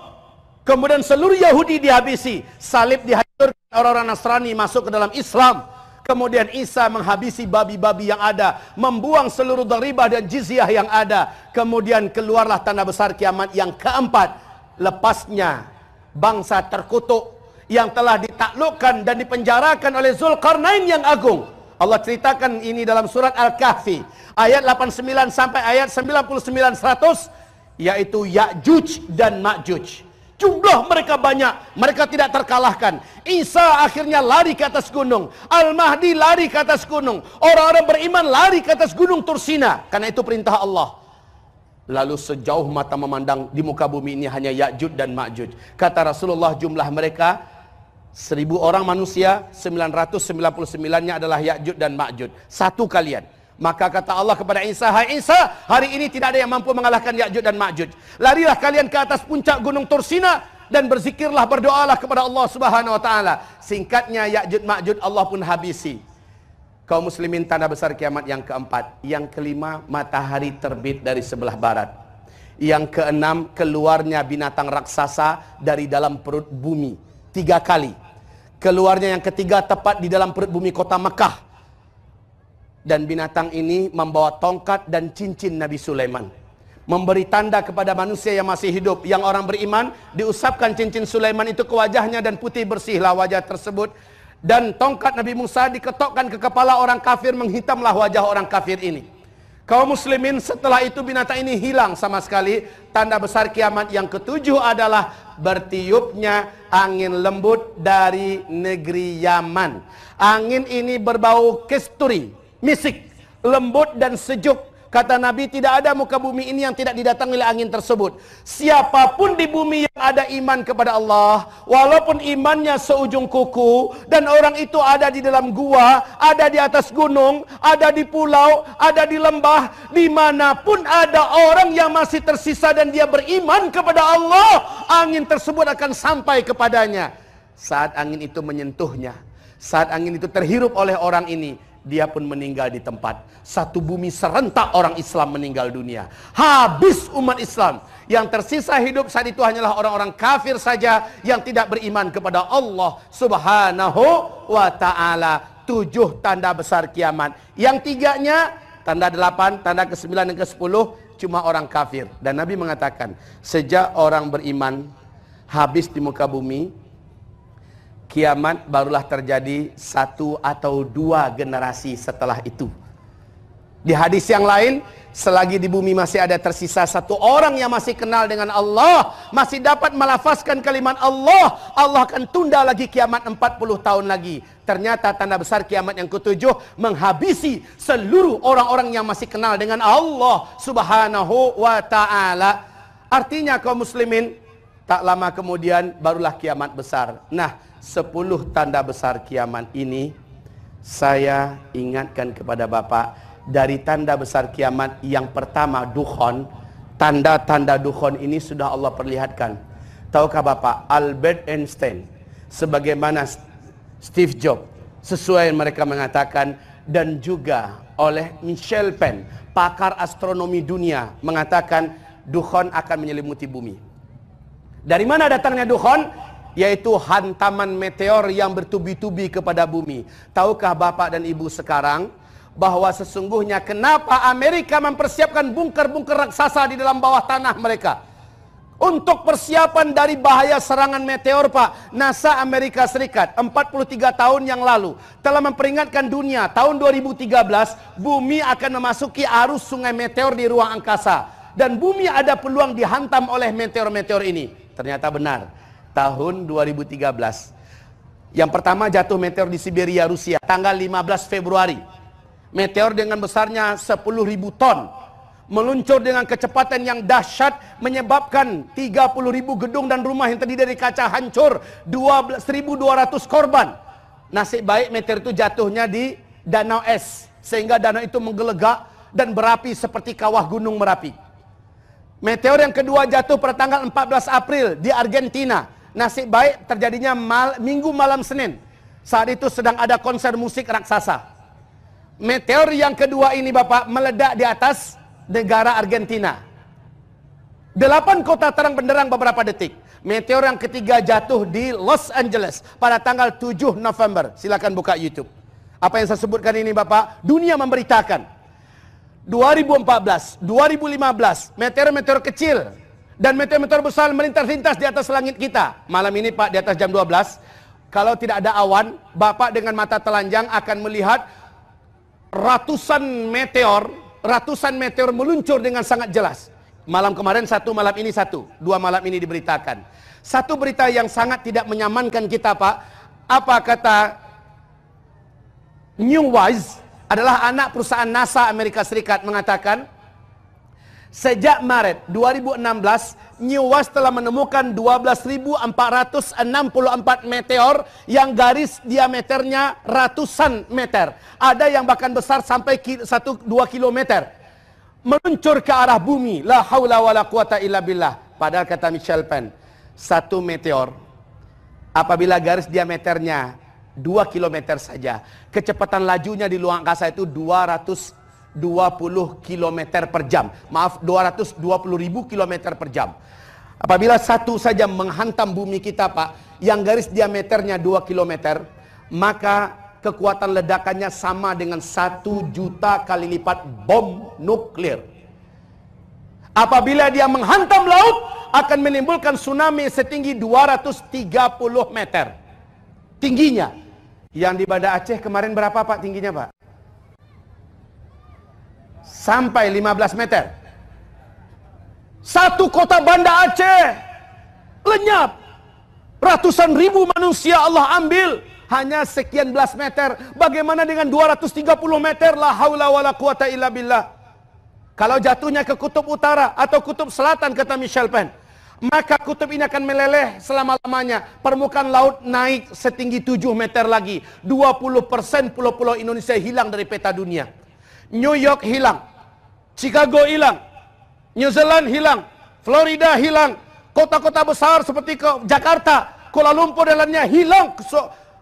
Kemudian seluruh Yahudi dihabisi. Salib dihancurkan orang-orang Nasrani masuk ke dalam Islam. Kemudian Isa menghabisi babi-babi yang ada. Membuang seluruh daribah dan jizyah yang ada. Kemudian keluarlah tanda besar kiamat yang keempat. Lepasnya bangsa terkutuk. Yang telah ditaklukkan dan dipenjarakan oleh Zulkarnain yang agung. Allah ceritakan ini dalam surat Al-Kahfi. Ayat 89 sampai ayat 99 100. Yaitu Ya'juj dan Ma'juj. Jumlah mereka banyak, mereka tidak terkalahkan. Isa akhirnya lari ke atas gunung. Al-Mahdi lari ke atas gunung. Orang-orang beriman lari ke atas gunung Tursina. Karena itu perintah Allah. Lalu sejauh mata memandang di muka bumi ini hanya Ya'jud dan Ma'jud. Kata Rasulullah jumlah mereka seribu orang manusia, 999-nya adalah Ya'jud dan Ma'jud. Satu kalian. Maka kata Allah kepada Isa, Hai Isa, hari ini tidak ada yang mampu mengalahkan Ya'juj dan Ma'juj. Larilah kalian ke atas puncak gunung Tursina dan berzikirlah, berdoalah kepada Allah Subhanahu wa taala. Singkatnya Ya'juj Ma'juj Allah pun habisi. Kaum muslimin tanda besar kiamat yang keempat. Yang kelima, matahari terbit dari sebelah barat. Yang keenam, keluarnya binatang raksasa dari dalam perut bumi. Tiga kali. Keluarnya yang ketiga tepat di dalam perut bumi kota Mekah. Dan binatang ini membawa tongkat dan cincin Nabi Sulaiman. Memberi tanda kepada manusia yang masih hidup. Yang orang beriman, diusapkan cincin Sulaiman itu ke wajahnya dan putih bersihlah wajah tersebut dan tongkat Nabi Musa diketokkan ke kepala orang kafir menghitamlah wajah orang kafir ini. Kaum muslimin setelah itu binatang ini hilang sama sekali. Tanda besar kiamat yang ketujuh adalah bertiupnya angin lembut dari negeri Yaman. Angin ini berbau kesturi, misik, lembut dan sejuk Kata Nabi tidak ada muka bumi ini yang tidak didatangi oleh angin tersebut. Siapa pun di bumi yang ada iman kepada Allah, walaupun imannya seujung kuku dan orang itu ada di dalam gua, ada di atas gunung, ada di pulau, ada di lembah, di mana pun ada orang yang masih tersisa dan dia beriman kepada Allah, angin tersebut akan sampai kepadanya. Saat angin itu menyentuhnya, saat angin itu terhirup oleh orang ini, dia pun meninggal di tempat. Satu bumi serentak orang Islam meninggal dunia. Habis umat Islam. Yang tersisa hidup saat itu hanyalah orang-orang kafir saja yang tidak beriman kepada Allah Subhanahu wa taala. Tujuh tanda besar kiamat. Yang tiganya tanda delapan, tanda ke sembilan dan ke sepuluh cuma orang kafir. Dan Nabi mengatakan, sejak orang beriman habis di muka bumi, kiamat barulah terjadi satu atau dua generasi setelah itu. Di hadis yang lain, selagi di bumi masih ada tersisa satu orang yang masih kenal dengan Allah, masih dapat melafazkan kalimat Allah, Allah akan tunda lagi kiamat 40 tahun lagi. Ternyata tanda besar kiamat yang ketujuh menghabisi seluruh orang-orang yang masih kenal dengan Allah Subhanahu wa taala. Artinya kaum muslimin, tak lama kemudian barulah kiamat besar. Nah, sepuluh tanda besar kiamat ini saya ingatkan kepada Bapak. Dari tanda besar kiamat yang pertama dukhon tanda-tanda dukhon ini sudah Allah perlihatkan. Tahukah Bapak Albert Einstein sebagaimana Steve Jobs sesuai yang mereka mengatakan dan juga oleh Michel Penn pakar astronomi dunia mengatakan dukhon akan menyelimuti bumi. Dari mana datangnya dukhon yaitu hantaman meteor yang bertubi-tubi kepada bumi. Tahukah Bapak dan Ibu sekarang bahwa sesungguhnya kenapa Amerika mempersiapkan bunker-bunker raksasa di dalam bawah tanah mereka? Untuk persiapan dari bahaya serangan meteor Pak NASA Amerika Serikat 43 tahun yang lalu Telah memperingatkan dunia Tahun 2013 Bumi akan memasuki arus sungai meteor di ruang angkasa Dan bumi ada peluang dihantam oleh meteor-meteor ini Ternyata benar tahun 2013. Yang pertama jatuh meteor di Siberia, Rusia, tanggal 15 Februari. Meteor dengan besarnya 10.000 ton. Meluncur dengan kecepatan yang dahsyat menyebabkan 30.000 gedung dan rumah yang terdiri dari kaca hancur. 1.200 korban. Nasib baik meteor itu jatuhnya di danau es. Sehingga danau itu menggelegak dan berapi seperti kawah gunung Merapi. Meteor yang kedua jatuh pada tanggal 14 April di Argentina nasib baik terjadinya mal, minggu malam Senin. Saat itu sedang ada konser musik raksasa. Meteor yang kedua ini Bapak meledak di atas negara Argentina. Delapan kota terang benderang beberapa detik. Meteor yang ketiga jatuh di Los Angeles pada tanggal 7 November. Silakan buka YouTube. Apa yang saya sebutkan ini Bapak, dunia memberitakan. 2014, 2015, meteor-meteor kecil dan meteor-meteor besar melintas-lintas di atas langit kita. Malam ini Pak di atas jam 12, kalau tidak ada awan, Bapak dengan mata telanjang akan melihat ratusan meteor, ratusan meteor meluncur dengan sangat jelas. Malam kemarin satu, malam ini satu. Dua malam ini diberitakan. Satu berita yang sangat tidak menyamankan kita Pak. Apa kata New Wise adalah anak perusahaan NASA Amerika Serikat mengatakan Sejak Maret 2016, New West telah menemukan 12.464 meteor yang garis diameternya ratusan meter. Ada yang bahkan besar sampai 1-2 kilometer. Meluncur ke arah bumi. La haula wa la quwata illa billah. Padahal kata Michel Penn, satu meteor apabila garis diameternya 2 km saja. Kecepatan lajunya di luar angkasa itu 220 km per jam. Maaf, 220 ribu km per jam. Apabila satu saja menghantam bumi kita Pak, yang garis diameternya 2 km, maka kekuatan ledakannya sama dengan satu juta kali lipat bom nuklir. Apabila dia menghantam laut, akan menimbulkan tsunami setinggi 230 meter. Tingginya. Yang di Banda Aceh kemarin berapa Pak tingginya Pak? Sampai 15 meter. Satu kota Banda Aceh lenyap. Ratusan ribu manusia Allah ambil hanya sekian belas meter. Bagaimana dengan 230 meter? La haula wala quwata illa billah. Kalau jatuhnya ke kutub utara atau kutub selatan kata Michel Pen, maka kutub ini akan meleleh selama-lamanya. Permukaan laut naik setinggi 7 meter lagi. 20% pulau-pulau Indonesia hilang dari peta dunia. New York hilang. Chicago hilang. New Zealand hilang, Florida hilang, kota-kota besar seperti ke Jakarta, Kuala Lumpur dan lainnya hilang,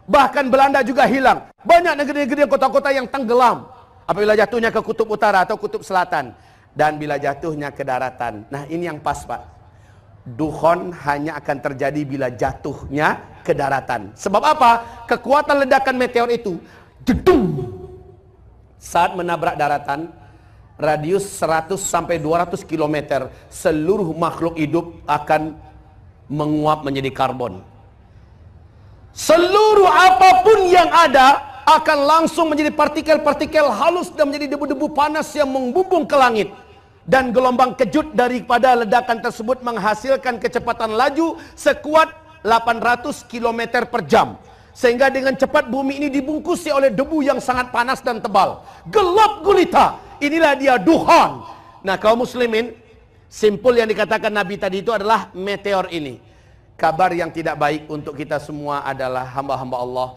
bahkan Belanda juga hilang. Banyak negeri-negeri kota-kota yang tenggelam apabila jatuhnya ke kutub utara atau kutub selatan dan bila jatuhnya ke daratan. Nah, ini yang pas, Pak. Duhon hanya akan terjadi bila jatuhnya ke daratan. Sebab apa? Kekuatan ledakan meteor itu jedung saat menabrak daratan radius 100 sampai 200 km seluruh makhluk hidup akan menguap menjadi karbon. Seluruh apa pun yang ada akan langsung menjadi partikel-partikel halus dan menjadi debu-debu panas yang membumbung ke langit. Dan gelombang kejut daripada ledakan tersebut menghasilkan kecepatan laju sekuat 800 km per jam. Sehingga dengan cepat bumi ini dibungkusi oleh debu yang sangat panas dan tebal. Gelap gulita inilah dia duhan. Nah kaum muslimin, simpul yang dikatakan Nabi tadi itu adalah meteor ini. Kabar yang tidak baik untuk kita semua adalah hamba-hamba Allah.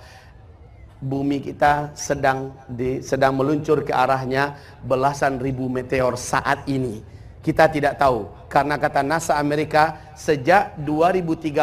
Bumi kita sedang di, sedang meluncur ke arahnya belasan ribu meteor saat ini. Kita tidak tahu karena kata NASA Amerika sejak 2013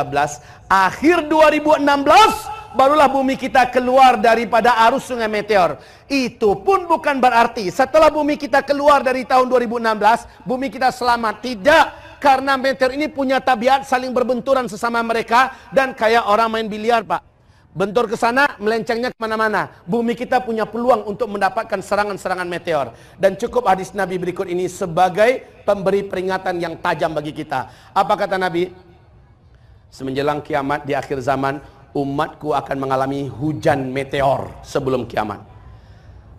akhir 2016 barulah bumi kita keluar daripada arus sungai meteor. Itu pun bukan berarti setelah bumi kita keluar dari tahun 2016, bumi kita selamat. Tidak, karena meteor ini punya tabiat saling berbenturan sesama mereka dan kayak orang main biliar, Pak. Bentur ke sana, melencengnya ke mana-mana. Bumi kita punya peluang untuk mendapatkan serangan-serangan meteor. Dan cukup hadis Nabi berikut ini sebagai pemberi peringatan yang tajam bagi kita. Apa kata Nabi? Semenjelang kiamat di akhir zaman, umatku akan mengalami hujan meteor sebelum kiamat.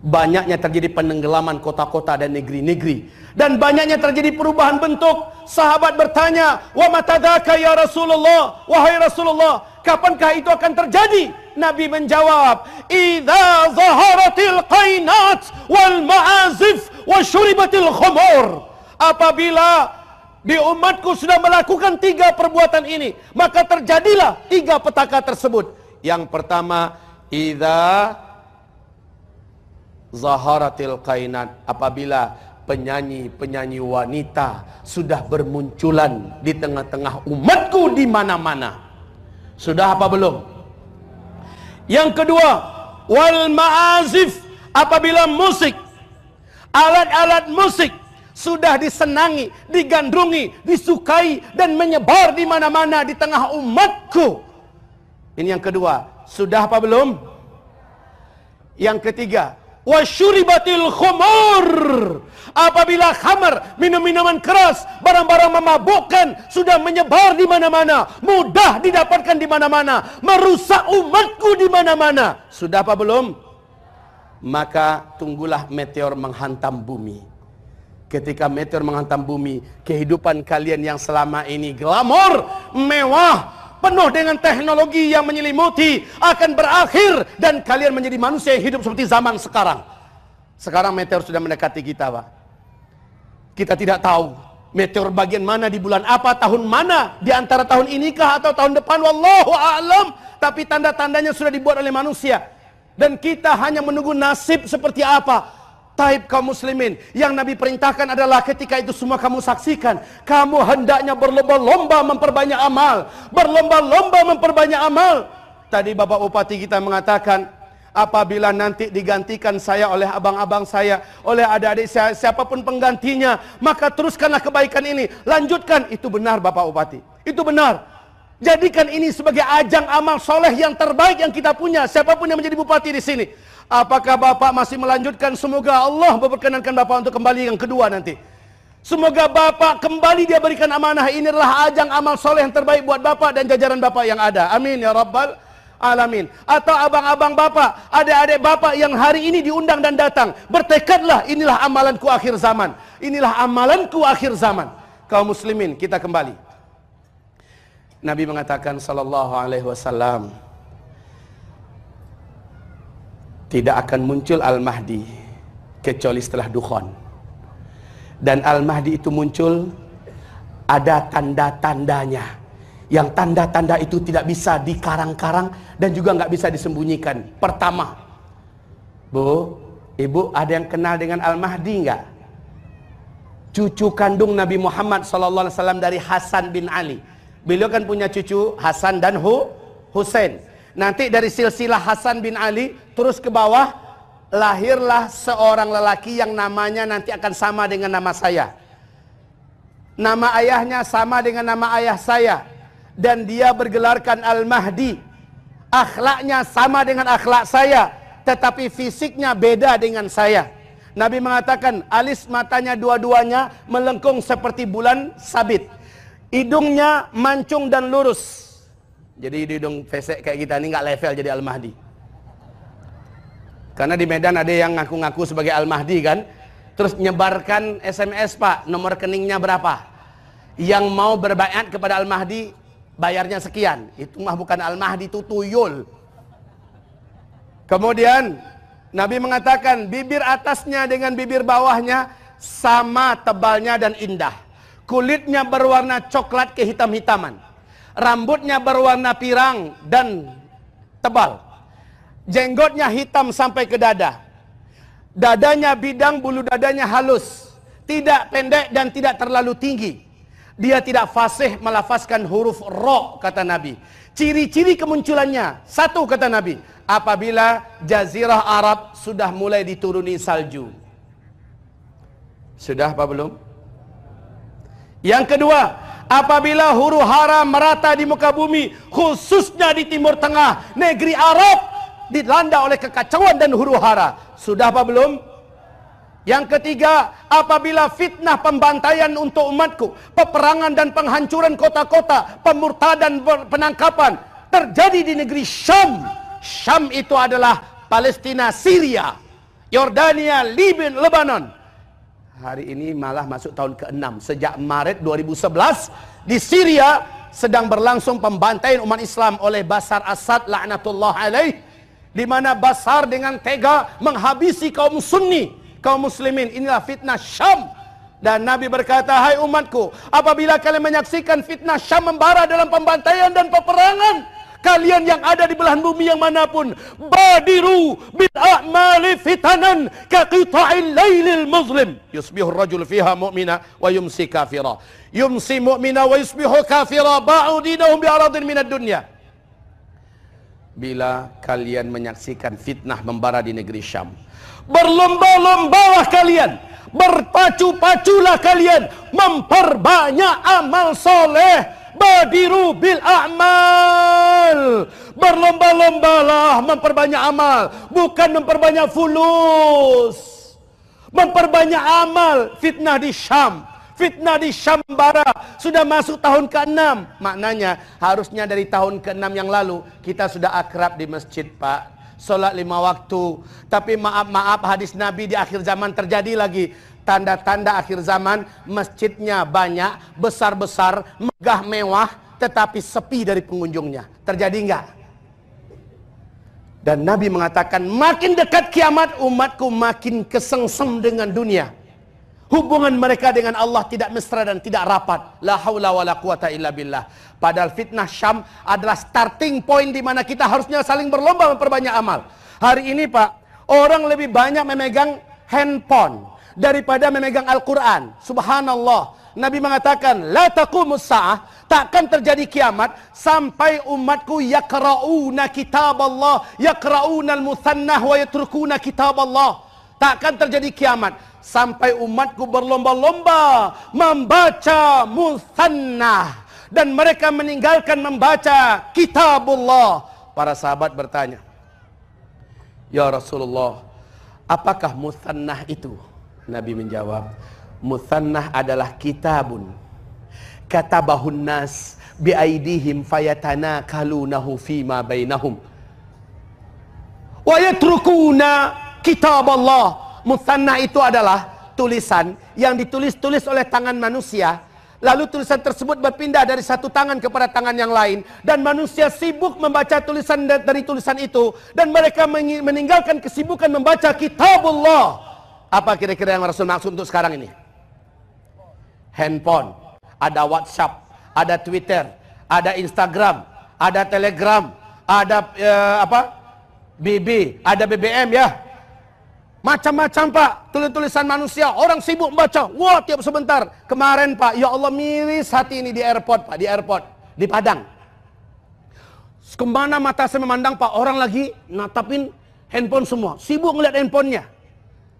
Banyaknya terjadi penenggelaman kota-kota dan negeri-negeri. Dan banyaknya terjadi perubahan bentuk. Sahabat bertanya, Wa matadaka ya Rasulullah? Wahai Rasulullah, kapankah itu akan terjadi? Nabi menjawab, Iza zaharatil qainat wal ma'azif wa syuribatil khumur. Apabila di umatku sudah melakukan tiga perbuatan ini maka terjadilah tiga petaka tersebut. Yang pertama idza zaharatil kainat apabila penyanyi-penyanyi wanita sudah bermunculan di tengah-tengah umatku di mana-mana. Sudah apa belum? Yang kedua wal ma'azif apabila musik alat-alat musik sudah disenangi, digandrungi, disukai dan menyebar di mana-mana di tengah umatku. Ini yang kedua. Sudah apa belum? Yang ketiga, wasyuribatil khumur. Apabila khamar, minum-minuman keras, barang-barang memabukkan sudah menyebar di mana-mana, mudah didapatkan di mana-mana, merusak umatku di mana-mana. Sudah apa belum? Maka tunggulah meteor menghantam bumi ketika meteor menghantam bumi, kehidupan kalian yang selama ini glamor, mewah, penuh dengan teknologi yang menyelimuti akan berakhir dan kalian menjadi manusia yang hidup seperti zaman sekarang. Sekarang meteor sudah mendekati kita, Pak. Kita tidak tahu meteor bagian mana di bulan apa, tahun mana, di antara tahun inikah atau tahun depan, wallahu a'lam. Tapi tanda-tandanya sudah dibuat oleh manusia. Dan kita hanya menunggu nasib seperti apa taib kaum muslimin yang Nabi perintahkan adalah ketika itu semua kamu saksikan kamu hendaknya berlomba-lomba memperbanyak amal berlomba-lomba memperbanyak amal Tadi Bapak Bupati kita mengatakan, apabila nanti digantikan saya oleh abang-abang saya, oleh adik-adik saya, siapa pun penggantinya, maka teruskanlah kebaikan ini. Lanjutkan, itu benar Bapak Bupati. Itu benar. Jadikan ini sebagai ajang amal soleh yang terbaik yang kita punya. Siapa pun yang menjadi bupati di sini. Apakah Bapak masih melanjutkan? Semoga Allah memperkenankan Bapak untuk kembali yang kedua nanti. Semoga Bapak kembali dia berikan amanah. Ini adalah ajang amal soleh yang terbaik buat Bapak dan jajaran Bapak yang ada. Amin ya Rabbal alamin. Atau abang-abang Bapak, adik-adik Bapak yang hari ini diundang dan datang. Bertekadlah inilah amalanku akhir zaman. Inilah amalanku akhir zaman. Kaum muslimin, kita kembali. Nabi mengatakan sallallahu alaihi wasallam tidak akan muncul Al-Mahdi kecuali setelah dukhan dan Al-Mahdi itu muncul ada tanda-tandanya yang tanda-tanda itu tidak bisa dikarang-karang dan juga nggak bisa disembunyikan pertama Bu, Ibu ada yang kenal dengan Al-Mahdi nggak? Cucu kandung Nabi Muhammad SAW dari Hasan bin Ali. Beliau kan punya cucu Hasan dan Hu Hussein. Nanti dari silsilah Hasan bin Ali terus ke bawah lahirlah seorang lelaki yang namanya nanti akan sama dengan nama saya. Nama ayahnya sama dengan nama ayah saya. Dan dia bergelarkan Al-Mahdi. Akhlaknya sama dengan akhlak saya. Tetapi fisiknya beda dengan saya. Nabi mengatakan alis matanya dua-duanya melengkung seperti bulan sabit. Hidungnya mancung dan lurus. Jadi hidung pesek kayak kita ini nggak level jadi Al-Mahdi. Karena di Medan ada yang ngaku-ngaku sebagai Al-Mahdi kan. Terus nyebarkan SMS pak, nomor rekeningnya berapa? Yang mau berbayat kepada Al-Mahdi bayarnya sekian. Itu mah bukan Al-Mahdi itu tuyul. Kemudian Nabi mengatakan bibir atasnya dengan bibir bawahnya sama tebalnya dan indah. Kulitnya berwarna coklat kehitam-hitaman. Rambutnya berwarna pirang dan tebal Jenggotnya hitam sampai ke dada. Dadanya bidang, bulu dadanya halus. Tidak pendek dan tidak terlalu tinggi. Dia tidak fasih melafazkan huruf ro kata Nabi. Ciri-ciri kemunculannya. Satu kata Nabi. Apabila jazirah Arab sudah mulai dituruni salju. Sudah apa belum? Yang kedua, apabila huru hara merata di muka bumi, khususnya di timur tengah, negeri Arab dilanda oleh kekacauan dan huru hara. Sudah apa belum? Yang ketiga, apabila fitnah pembantaian untuk umatku, peperangan dan penghancuran kota-kota, pemurtadan penangkapan terjadi di negeri Syam. Syam itu adalah Palestina, Syria, Yordania, Libyan, Lebanon. Hari ini malah masuk tahun ke-6 sejak Maret 2011 di Syria sedang berlangsung pembantaian umat Islam oleh Basar Asad laknatullah alaih di mana Basar dengan tega menghabisi kaum Sunni, kaum Muslimin. Inilah fitnah Syam. Dan Nabi berkata, hai umatku, apabila kalian menyaksikan fitnah Syam membara dalam pembantaian dan peperangan, kalian yang ada di belahan bumi yang manapun, badiru bil a'mali fitanan ka qita'il lailil muslim. Yusbihu rajul fiha mu'mina wa yumsi kafira. Yumsi mu'mina wa yusbihu kafira ba'u dinahum bi aradin minad dunya bila kalian menyaksikan fitnah membara di negeri Syam. Berlomba-lombalah kalian, berpacu-paculah kalian memperbanyak amal soleh. Badiru bil a'mal. Berlomba-lombalah memperbanyak amal, bukan memperbanyak fulus. Memperbanyak amal fitnah di Syam Fitnah di Syambara sudah masuk tahun ke-6. Maknanya harusnya dari tahun ke-6 yang lalu kita sudah akrab di masjid Pak. Solat lima waktu. Tapi maaf-maaf hadis Nabi di akhir zaman terjadi lagi. Tanda-tanda akhir zaman masjidnya banyak, besar-besar, megah mewah. Tetapi sepi dari pengunjungnya. Terjadi enggak? Dan Nabi mengatakan makin dekat kiamat umatku makin kesengsem dengan dunia. Hubungan mereka dengan Allah tidak mesra dan tidak rapat. La haula wa la quwata illa billah. Padahal fitnah Syam adalah starting point di mana kita harusnya saling berlomba memperbanyak amal. Hari ini Pak, orang lebih banyak memegang handphone daripada memegang Al-Quran. Subhanallah. Nabi mengatakan, La taqumus sa'ah, takkan terjadi kiamat sampai umatku yaqrauna kitab Allah, yaqrauna al-muthannah wa yatrukuna kitab Allah. Takkan terjadi kiamat sampai umatku berlomba-lomba membaca muthannah dan mereka meninggalkan membaca kitabullah. Para sahabat bertanya, "Ya Rasulullah, apakah muthannah itu?" Nabi menjawab, "Muthannah adalah kitabun. Katabahun nas biaidihim fayatana kalunahu fima bainahum. Wa yatrukuna kitab Allah musanna itu adalah tulisan yang ditulis-tulis oleh tangan manusia. Lalu tulisan tersebut berpindah dari satu tangan kepada tangan yang lain. Dan manusia sibuk membaca tulisan dari tulisan itu. Dan mereka meninggalkan kesibukan membaca kitab Allah apa kira-kira yang Rasul maksud untuk sekarang ini handphone ada WhatsApp, ada Twitter, ada Instagram, ada Telegram, ada uh, apa? BB, ada BBM ya. Macam-macam Pak, tulis-tulisan manusia, orang sibuk membaca. Wah, tiap sebentar. Kemarin Pak, ya Allah miris hati ini di airport Pak, di airport, di Padang. Ke mana mata saya memandang Pak, orang lagi natapin handphone semua. Sibuk ngeliat handphonenya.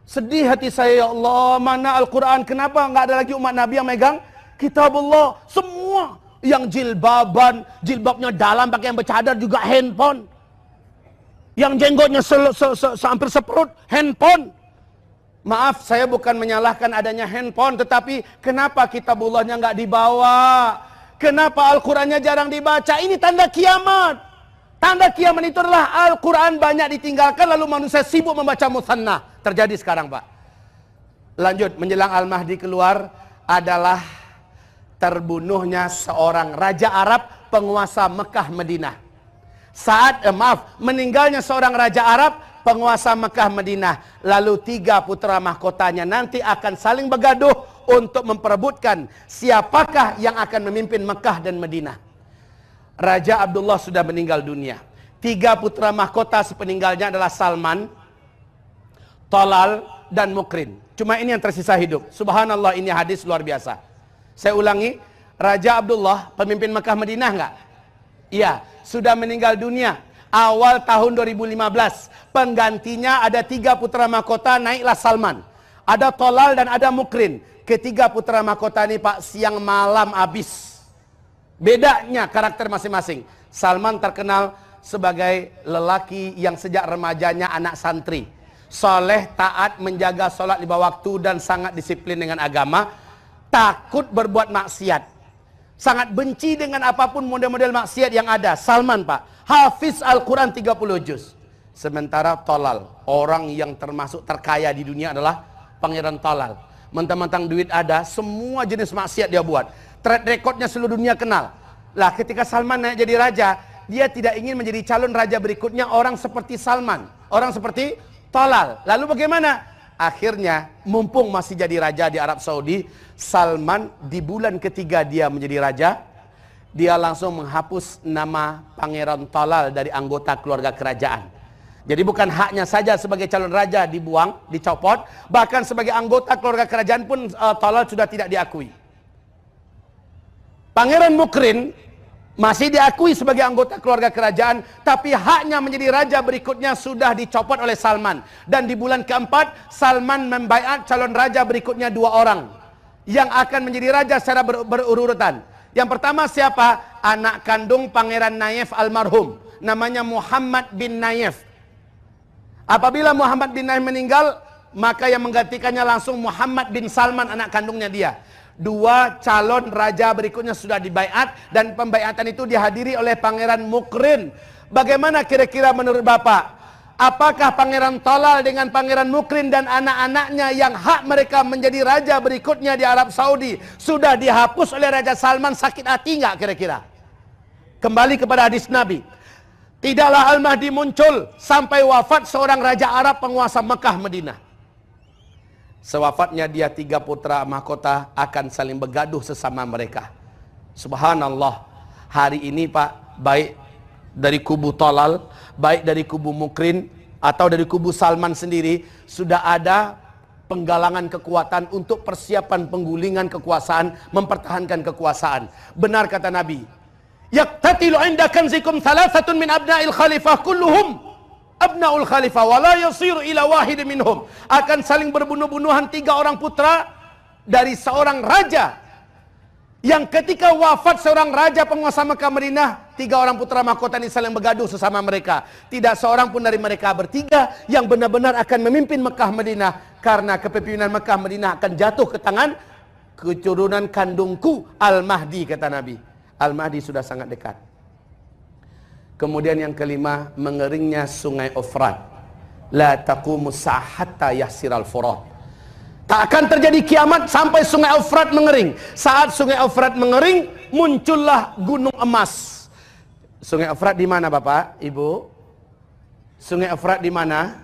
Sedih hati saya, ya Allah, mana Al-Quran? Kenapa nggak ada lagi umat Nabi yang megang kitabullah, semua yang jilbaban, jilbabnya dalam pakai yang bercadar juga handphone. Yang jenggotnya se, se, se, se, hampir seperut, handphone. Maaf, saya bukan menyalahkan adanya handphone, tetapi kenapa kitabullahnya nggak dibawa? Kenapa Al-Qurannya jarang dibaca? Ini tanda kiamat. Tanda kiamat itu adalah Al-Quran banyak ditinggalkan, lalu manusia sibuk membaca musanna. Terjadi sekarang, Pak. Lanjut, menjelang Al-Mahdi keluar adalah terbunuhnya seorang raja Arab penguasa Mekah Madinah. Saat eh, maaf, meninggalnya seorang raja Arab penguasa Mekah Madinah. Lalu tiga putra mahkotanya nanti akan saling bergaduh untuk memperebutkan siapakah yang akan memimpin Mekah dan Madinah. Raja Abdullah sudah meninggal dunia. Tiga putra mahkota sepeninggalnya adalah Salman, Tolal, dan Mukrin. Cuma ini yang tersisa hidup. Subhanallah ini hadis luar biasa. Saya ulangi, Raja Abdullah, pemimpin Mekah Madinah enggak? Iya, sudah meninggal dunia. Awal tahun 2015, penggantinya ada tiga putra mahkota naiklah Salman. Ada Tolal dan ada Mukrin. Ketiga putra mahkota ini Pak siang malam habis. Bedanya karakter masing-masing. Salman terkenal sebagai lelaki yang sejak remajanya anak santri. Soleh, taat, menjaga sholat lima waktu dan sangat disiplin dengan agama takut berbuat maksiat. Sangat benci dengan apa pun model-model maksiat yang ada. Salman Pak, hafiz Al-Quran 30 juz. Sementara Tolal, orang yang termasuk terkaya di dunia adalah Pangeran Tolal. Mentang-mentang duit ada, semua jenis maksiat dia buat. Track recordnya seluruh dunia kenal. Lah ketika Salman naik jadi raja, dia tidak ingin menjadi calon raja berikutnya orang seperti Salman. Orang seperti Tolal. Lalu bagaimana? Akhirnya mumpung masih jadi raja di Arab Saudi, Salman di bulan ketiga dia menjadi raja, dia langsung menghapus nama Pangeran Talal dari anggota keluarga kerajaan. Jadi bukan haknya saja sebagai calon raja dibuang, dicopot, bahkan sebagai anggota keluarga kerajaan pun uh, Talal sudah tidak diakui. Pangeran Mukrin masih diakui sebagai anggota keluarga kerajaan, tapi haknya menjadi raja berikutnya sudah dicopot oleh Salman. Dan di bulan keempat, Salman membaiat calon raja berikutnya dua orang yang akan menjadi raja secara ber berurutan. Yang pertama siapa? Anak kandung Pangeran Nayef almarhum, namanya Muhammad bin Nayef. Apabila Muhammad bin Nayef meninggal, maka yang menggantikannya langsung Muhammad bin Salman anak kandungnya dia dua calon raja berikutnya sudah dibaiat dan pembaiatan itu dihadiri oleh Pangeran Mukrin. Bagaimana kira-kira menurut Bapak? Apakah Pangeran Talal dengan Pangeran Mukrin dan anak-anaknya yang hak mereka menjadi raja berikutnya di Arab Saudi sudah dihapus oleh Raja Salman sakit hati nggak kira-kira? Kembali kepada hadis Nabi. Tidaklah Al-Mahdi muncul sampai wafat seorang raja Arab penguasa Mekah Madinah. Sewafatnya dia tiga putra mahkota akan saling bergaduh sesama mereka. Subhanallah. Hari ini Pak, baik dari kubu Tolal, baik dari kubu Mukrin, atau dari kubu Salman sendiri, sudah ada penggalangan kekuatan untuk persiapan penggulingan kekuasaan, mempertahankan kekuasaan. Benar kata Nabi. Yaqtatilu inda kanzikum thalathatun min abna'il khalifah kulluhum abna'ul khalifah wa la yasiru ila wahid minhum. Akan saling berbunuh-bunuhan tiga orang putra dari seorang raja yang ketika wafat seorang raja penguasa Mekah Madinah, tiga orang putra mahkota ini saling bergaduh sesama mereka. Tidak seorang pun dari mereka bertiga yang benar-benar akan memimpin Mekah Madinah karena kepemimpinan Mekah Madinah akan jatuh ke tangan keturunan kandungku Al-Mahdi kata Nabi. Al-Mahdi sudah sangat dekat. Kemudian yang kelima, mengeringnya sungai Ofrat. La taqumu sa'hatta furat. Tak akan terjadi kiamat sampai sungai Eufrat mengering. Saat sungai Eufrat mengering, muncullah gunung emas. Sungai Eufrat di mana Bapak, Ibu? Sungai Eufrat di mana?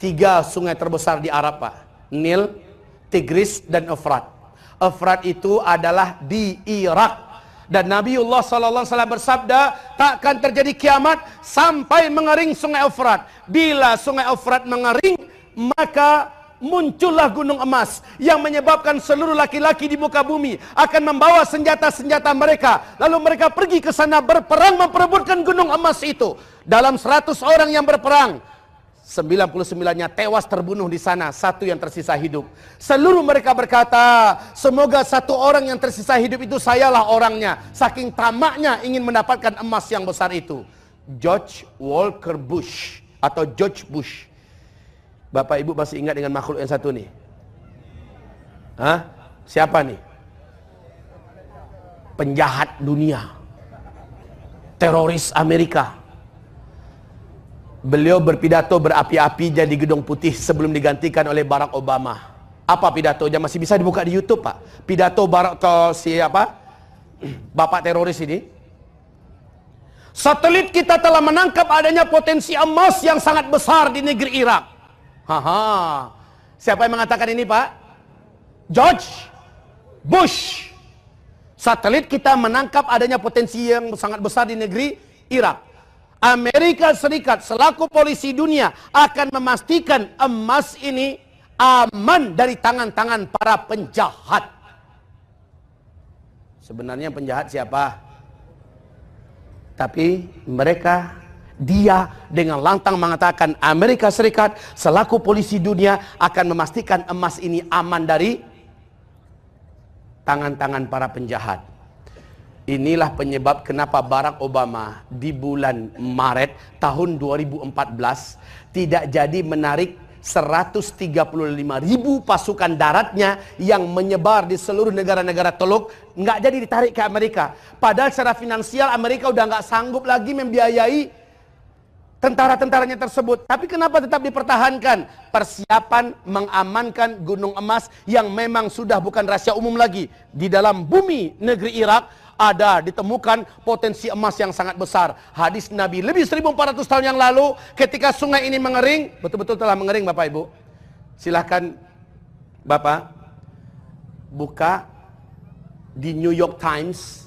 Tiga sungai terbesar di Arab Pak. Nil, Tigris, dan Eufrat. Eufrat itu adalah di Irak. Dan Nabiullah SAW bersabda, takkan terjadi kiamat sampai mengering sungai Eufrat. Bila sungai Eufrat mengering, maka muncullah gunung emas yang menyebabkan seluruh laki-laki di muka bumi akan membawa senjata-senjata mereka lalu mereka pergi ke sana berperang memperebutkan gunung emas itu dalam 100 orang yang berperang 99-nya tewas terbunuh di sana satu yang tersisa hidup seluruh mereka berkata semoga satu orang yang tersisa hidup itu sayalah orangnya saking tamaknya ingin mendapatkan emas yang besar itu George Walker Bush atau George Bush Bapak Ibu masih ingat dengan makhluk yang satu nih? Hah? Siapa nih? Penjahat dunia. Teroris Amerika. Beliau berpidato berapi-api jadi gedung putih sebelum digantikan oleh Barack Obama. Apa pidatonya? Masih bisa dibuka di YouTube, Pak. Pidato Barack siapa? Bapak teroris ini. Satelit kita telah menangkap adanya potensi emas yang sangat besar di negeri Irak. Haha. Siapa yang mengatakan ini Pak? George Bush. Satelit kita menangkap adanya potensi yang sangat besar di negeri Irak. Amerika Serikat selaku polisi dunia akan memastikan emas ini aman dari tangan-tangan para penjahat. Sebenarnya penjahat siapa? Tapi mereka dia dengan lantang mengatakan Amerika Serikat selaku polisi dunia akan memastikan emas ini aman dari tangan-tangan para penjahat. Inilah penyebab kenapa Barack Obama di bulan Maret tahun 2014 tidak jadi menarik 135 ribu pasukan daratnya yang menyebar di seluruh negara-negara teluk nggak jadi ditarik ke Amerika. Padahal secara finansial Amerika udah nggak sanggup lagi membiayai tentara-tentaranya tersebut. Tapi kenapa tetap dipertahankan? Persiapan mengamankan gunung emas yang memang sudah bukan rahasia umum lagi. Di dalam bumi negeri Irak ada ditemukan potensi emas yang sangat besar. Hadis Nabi lebih 1400 tahun yang lalu ketika sungai ini mengering, betul-betul telah mengering Bapak Ibu. Silahkan Bapak buka di New York Times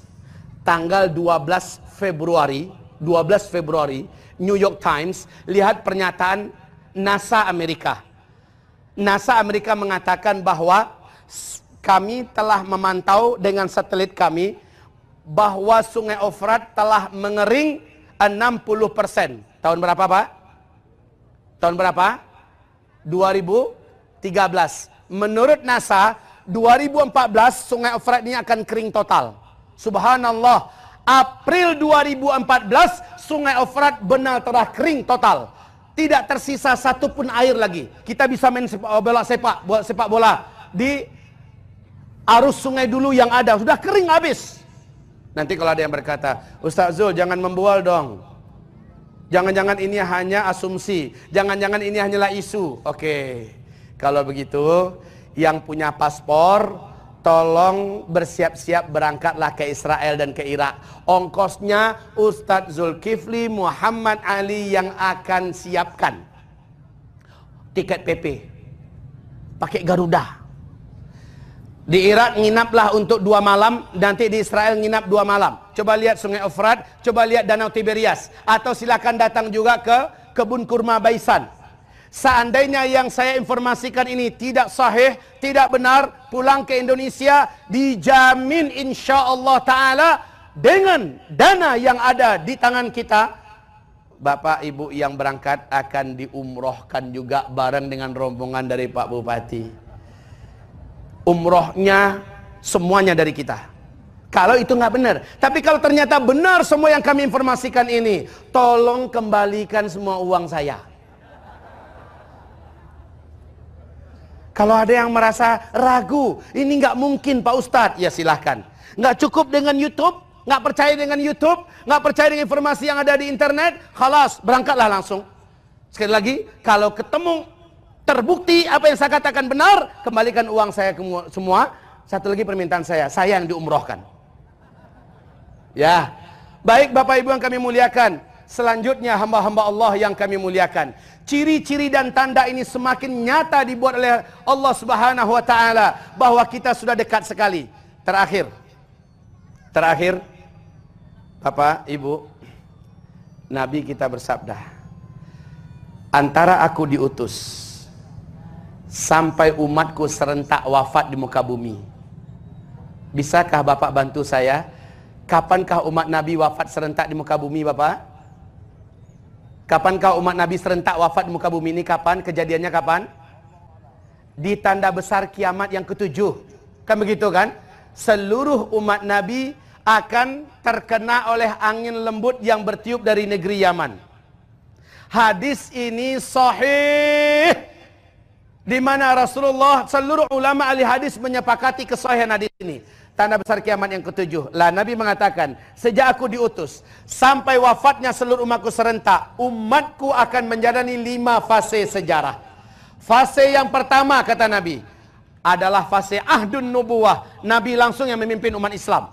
tanggal 12 Februari, 12 Februari New York Times, lihat pernyataan NASA Amerika. NASA Amerika mengatakan bahwa kami telah memantau dengan satelit kami bahwa Sungai Ofrat telah mengering 60%. Tahun berapa, Pak? Tahun berapa? 2013. Menurut NASA, 2014 Sungai Ofrat ini akan kering total. Subhanallah. April 2014 Sungai Ofrat benar telah kering total. Tidak tersisa satu pun air lagi. Kita bisa main sepak bola sepak, sepak bola di arus sungai dulu yang ada sudah kering habis. Nanti kalau ada yang berkata, Ustaz Zul jangan membual dong. Jangan-jangan ini hanya asumsi. Jangan-jangan ini hanyalah isu. Oke. Kalau begitu, yang punya paspor Tolong bersiap-siap berangkatlah ke Israel dan ke Irak. Ongkosnya Ustadz Zulkifli Muhammad Ali yang akan siapkan. Tiket PP. Pakai Garuda. Di Irak nginaplah untuk dua malam, nanti di Israel nginap dua malam. Coba lihat Sungai Efrat, coba lihat Danau Tiberias. Atau silakan datang juga ke kebun kurma Baisan. Seandainya yang saya informasikan ini tidak sahih, tidak benar, pulang ke Indonesia, dijamin insya Allah Ta'ala dengan dana yang ada di tangan kita, Bapak Ibu yang berangkat akan diumrohkan juga bareng dengan rombongan dari Pak Bupati. Umrohnya semuanya dari kita. Kalau itu nggak benar. Tapi kalau ternyata benar semua yang kami informasikan ini, tolong kembalikan semua uang saya. Kalau ada yang merasa ragu, ini nggak mungkin Pak Ustadz, ya silahkan. Nggak cukup dengan YouTube, nggak percaya dengan YouTube, nggak percaya dengan informasi yang ada di internet, khalas, berangkatlah langsung. Sekali lagi, kalau ketemu terbukti apa yang saya katakan benar, kembalikan uang saya semua. Satu lagi permintaan saya, saya yang diumrohkan. Ya, baik Bapak Ibu yang kami muliakan. Selanjutnya hamba-hamba Allah yang kami muliakan. Ciri-ciri dan tanda ini semakin nyata dibuat oleh Allah Subhanahu wa taala bahwa kita sudah dekat sekali. Terakhir. Terakhir Bapak, Ibu, Nabi kita bersabda, antara aku diutus sampai umatku serentak wafat di muka bumi. Bisakah Bapak bantu saya? Kapankah umat Nabi wafat serentak di muka bumi, Bapak? Kapankah umat Nabi serentak wafat di muka bumi ini? Kapan? Kejadiannya kapan? Di tanda besar kiamat yang ketujuh. Kan begitu kan? Seluruh umat Nabi akan terkena oleh angin lembut yang bertiup dari negeri Yaman. Hadis ini sahih. Di mana Rasulullah seluruh ulama ahli hadis menyepakati kesahihan hadis ini tanda besar kiamat yang ketujuh. Lah Nabi mengatakan, sejak aku diutus sampai wafatnya seluruh umatku serentak, umatku akan menjalani lima fase sejarah. Fase yang pertama kata Nabi adalah fase ahdun nubuwah. Nabi langsung yang memimpin umat Islam.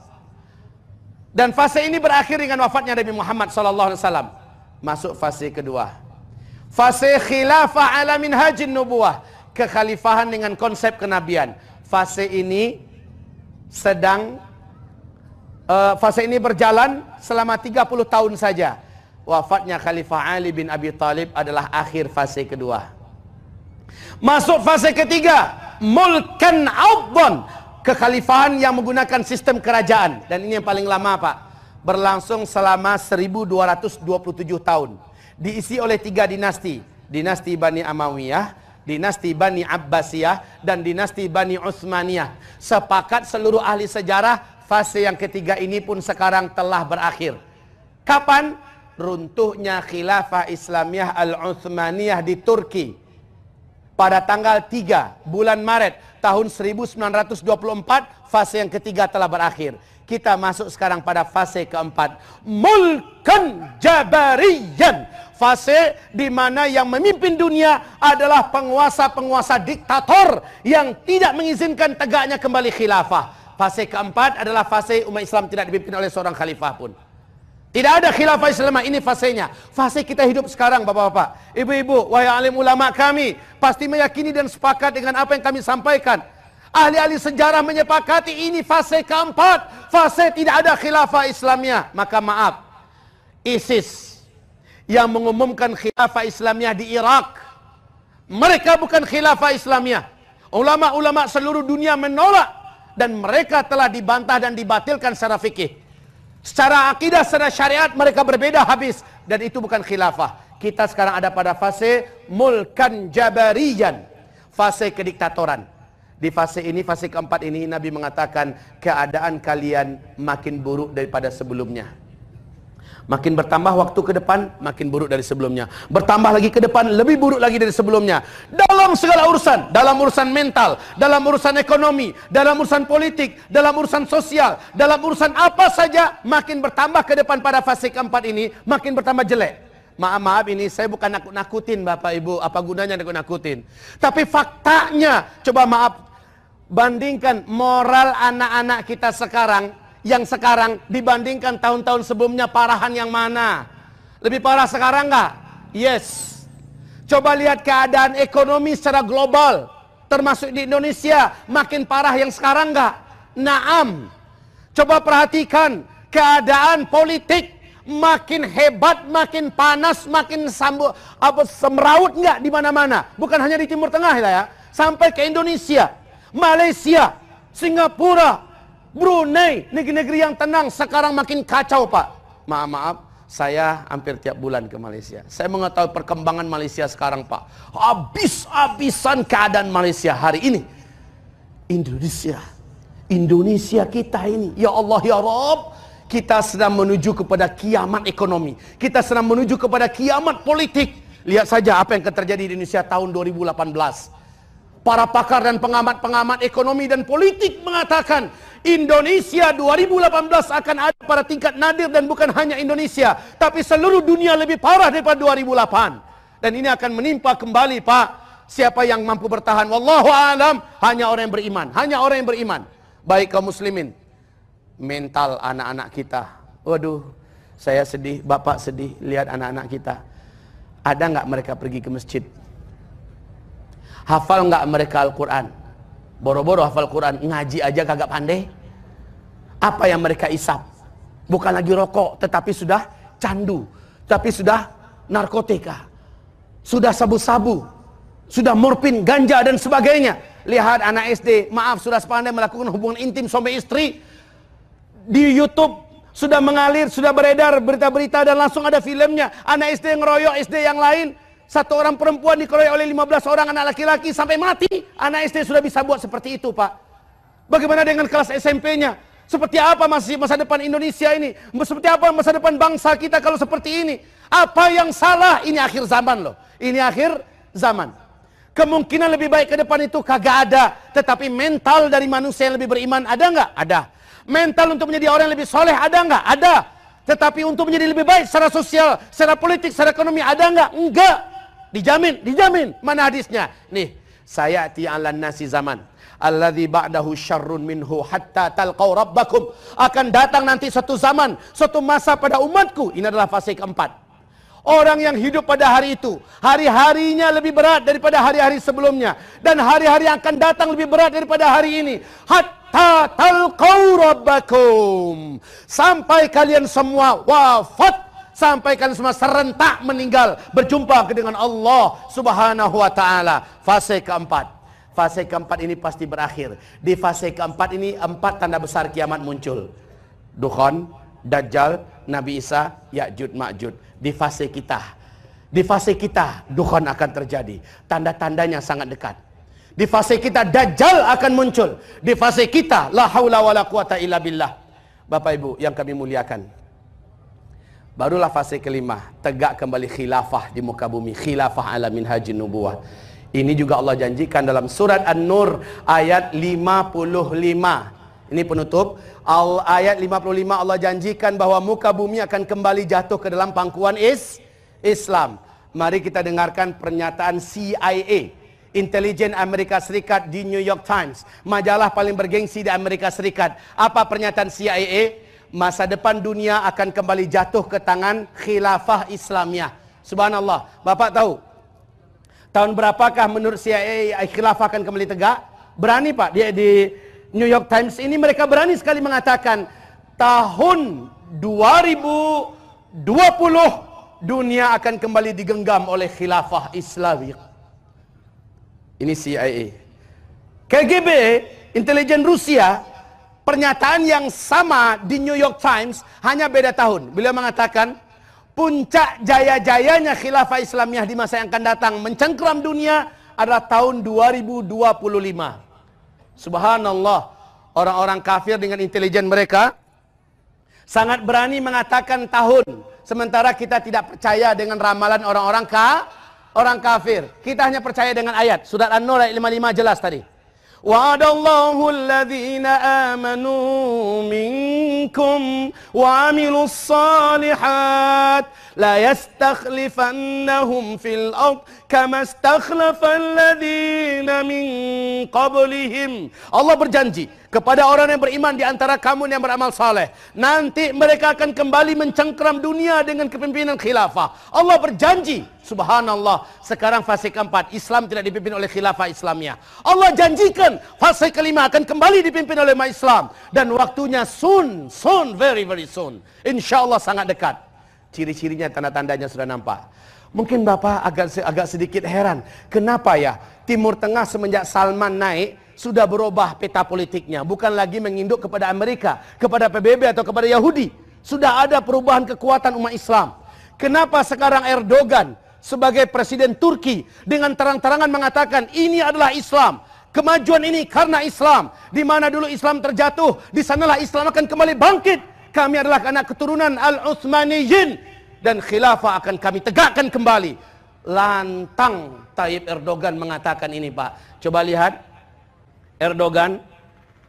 Dan fase ini berakhir dengan wafatnya Nabi Muhammad sallallahu alaihi wasallam. Masuk fase kedua. Fase khilafah ala minhajin nubuwah. Kekhalifahan dengan konsep kenabian. Fase ini sedang uh, fase ini berjalan selama 30 tahun saja. Wafatnya Khalifah Ali bin Abi Talib adalah akhir fase kedua. Masuk fase ketiga, mulkan abban, kekhalifahan yang menggunakan sistem kerajaan dan ini yang paling lama Pak. Berlangsung selama 1227 tahun. Diisi oleh tiga dinasti, dinasti Bani Amawiyah, dinasti Bani Abbasiyah dan dinasti Bani Utsmaniyah. Sepakat seluruh ahli sejarah fase yang ketiga ini pun sekarang telah berakhir. Kapan? Runtuhnya khilafah Islamiyah Al-Utsmaniyah di Turki. Pada tanggal 3 bulan Maret tahun 1924 fase yang ketiga telah berakhir. Kita masuk sekarang pada fase keempat. Mulkan Jabariyan. Fase di mana yang memimpin dunia adalah penguasa-penguasa diktator yang tidak mengizinkan tegaknya kembali khilafah. Fase keempat adalah fase umat Islam tidak dipimpin oleh seorang khalifah pun. Tidak ada khilafah Islam, ini fasenya. Fase kita hidup sekarang Bapak-bapak. Ibu-ibu, wahai alim ulama kami. Pasti meyakini dan sepakat dengan apa yang kami sampaikan. Ahli-ahli sejarah menyepakati ini fase keempat. Fase tidak ada khilafah Islamnya. Maka maaf. ISIS yang mengumumkan khilafah Islamnya di Irak. Mereka bukan khilafah Islamnya. Ulama-ulama seluruh dunia menolak. Dan mereka telah dibantah dan dibatilkan secara fikih. Secara akidah, secara syariat mereka berbeda habis. Dan itu bukan khilafah. Kita sekarang ada pada fase mulkan jabariyan. Fase kediktatoran. Di fase ini, fase keempat ini Nabi mengatakan keadaan kalian makin buruk daripada sebelumnya. Makin bertambah waktu ke depan, makin buruk dari sebelumnya. Bertambah lagi ke depan, lebih buruk lagi dari sebelumnya. Dalam segala urusan, dalam urusan mental, dalam urusan ekonomi, dalam urusan politik, dalam urusan sosial, dalam urusan apa saja, makin bertambah ke depan pada fase keempat ini, makin bertambah jelek. Maaf maaf ini saya bukan nakut nakutin bapak ibu apa gunanya nakut nakutin tapi faktanya coba maaf bandingkan moral anak-anak kita sekarang yang sekarang dibandingkan tahun-tahun sebelumnya parahan yang mana? Lebih parah sekarang nggak? Yes. Coba lihat keadaan ekonomi secara global, termasuk di Indonesia, makin parah yang sekarang nggak? Naam. Coba perhatikan keadaan politik makin hebat, makin panas, makin sambu, apa semeraut nggak di mana-mana. Bukan hanya di Timur Tengah ya, sampai ke Indonesia, Malaysia, Singapura, Brunei, negeri-negeri yang tenang sekarang makin kacau pak. Maaf maaf, saya hampir tiap bulan ke Malaysia. Saya mengetahui perkembangan Malaysia sekarang pak. Habis-habisan keadaan Malaysia hari ini. Indonesia, Indonesia kita ini, ya Allah ya Rob, kita sedang menuju kepada kiamat ekonomi. Kita sedang menuju kepada kiamat politik. Lihat saja apa yang terjadi di Indonesia tahun 2018. Para pakar dan pengamat-pengamat ekonomi dan politik mengatakan Indonesia 2018 akan ada pada tingkat nadir dan bukan hanya Indonesia, tapi seluruh dunia lebih parah daripada 2008. Dan ini akan menimpa kembali, Pak. Siapa yang mampu bertahan? Wallahu alam, hanya orang yang beriman, hanya orang yang beriman. Baik kaum muslimin, mental anak-anak kita. Waduh, saya sedih, bapak sedih lihat anak-anak kita. Ada nggak mereka pergi ke masjid? Hafal nggak mereka Al-Quran? Boro-boro hafal Quran, ngaji aja kagak pandai. Apa yang mereka isap? Bukan lagi rokok, tetapi sudah candu. Tapi sudah narkotika. Sudah sabu-sabu. Sudah morfin, ganja dan sebagainya. Lihat anak SD, maaf sudah sepandai melakukan hubungan intim suami istri di YouTube sudah mengalir, sudah beredar berita-berita dan langsung ada filmnya. Anak SD yang ngeroyok SD yang lain. Satu orang perempuan dikeroyok oleh 15 orang anak laki-laki sampai mati. Anak SD sudah bisa buat seperti itu, Pak. Bagaimana dengan kelas SMP-nya? Seperti apa masih masa depan Indonesia ini? Seperti apa masa depan bangsa kita kalau seperti ini? Apa yang salah? Ini akhir zaman loh. Ini akhir zaman. Kemungkinan lebih baik ke depan itu kagak ada. Tetapi mental dari manusia yang lebih beriman ada nggak? Ada. Mental untuk menjadi orang yang lebih soleh ada nggak? Ada. Tetapi untuk menjadi lebih baik secara sosial, secara politik, secara ekonomi ada nggak? Enggak. Dijamin, dijamin. Mana hadisnya? Nih, saya ala nasi zaman. Alladhi ba'dahu syarrun minhu hatta talqaw rabbakum. Akan datang nanti suatu zaman, suatu masa pada umatku. Ini adalah fase keempat. Orang yang hidup pada hari itu, hari-harinya lebih berat daripada hari-hari sebelumnya. Dan hari-hari yang akan datang lebih berat daripada hari ini. Hatta talqaw rabbakum. Sampai kalian semua wafat. Sampai kalian semua serentak meninggal. Berjumpa dengan Allah subhanahu wa ta'ala. Fase keempat. Fase keempat ini pasti berakhir. Di fase keempat ini empat tanda besar kiamat muncul. Dukhon, Dajjal, Nabi Isa, Ya'jud, Ma'jud di fase kita. Di fase kita dukhon akan terjadi. Tanda-tandanya sangat dekat. Di fase kita dajjal akan muncul. Di fase kita la haula wala quwata illa billah. Bapak Ibu yang kami muliakan. Barulah fase kelima, tegak kembali khilafah di muka bumi, khilafah ala minhajin nubuwah. Ini juga Allah janjikan dalam surat An-Nur ayat 55. Ini penutup. Al ayat 55 Allah janjikan bahwa muka bumi akan kembali jatuh ke dalam pangkuan is Islam. Mari kita dengarkan pernyataan CIA, Intelijen Amerika Serikat di New York Times, majalah paling bergengsi di Amerika Serikat. Apa pernyataan CIA? Masa depan dunia akan kembali jatuh ke tangan khilafah Islamiyah. Subhanallah. Bapak tahu tahun berapakah menurut CIA khilafah akan kembali tegak? Berani Pak dia di New York Times ini mereka berani sekali mengatakan tahun 2020 dunia akan kembali digenggam oleh khilafah Islami. Ini CIA. KGB, intelijen Rusia, pernyataan yang sama di New York Times hanya beda tahun. Beliau mengatakan puncak jaya-jayanya khilafah Islamiyah di masa yang akan datang mencengkram dunia adalah tahun 2025. Subhanallah. Orang-orang kafir dengan intelijen mereka sangat berani mengatakan tahun sementara kita tidak percaya dengan ramalan orang-orang ka orang kafir. Kita hanya percaya dengan ayat. Surat An-Nur ayat 55 jelas tadi. وعد الله الذين آمنوا منكم وعملوا الصالحات la yastakhlifannahum fil ard kama istakhlafa alladhina min qablihim Allah berjanji kepada orang yang beriman di antara kamu yang beramal saleh nanti mereka akan kembali mencengkram dunia dengan kepemimpinan khilafah. Allah berjanji subhanallah sekarang fase keempat Islam tidak dipimpin oleh khilafah Islamnya Allah janjikan fase kelima akan kembali dipimpin oleh Islam. Dan waktunya soon soon very very soon. Insyaallah sangat dekat Ciri-cirinya tanda-tandanya sudah nampak. Mungkin Bapak agak agak sedikit heran, kenapa ya Timur Tengah semenjak Salman naik sudah berubah peta politiknya, bukan lagi menginduk kepada Amerika, kepada PBB atau kepada Yahudi. Sudah ada perubahan kekuatan umat Islam. Kenapa sekarang Erdogan sebagai presiden Turki dengan terang-terangan mengatakan ini adalah Islam. Kemajuan ini karena Islam. Di mana dulu Islam terjatuh, di sanalah Islam akan kembali bangkit. Kami adalah anak keturunan Al-Uthmaniyin dan khilafah akan kami tegakkan kembali. Lantang Tayyip Erdogan mengatakan ini, Pak. Coba lihat Erdogan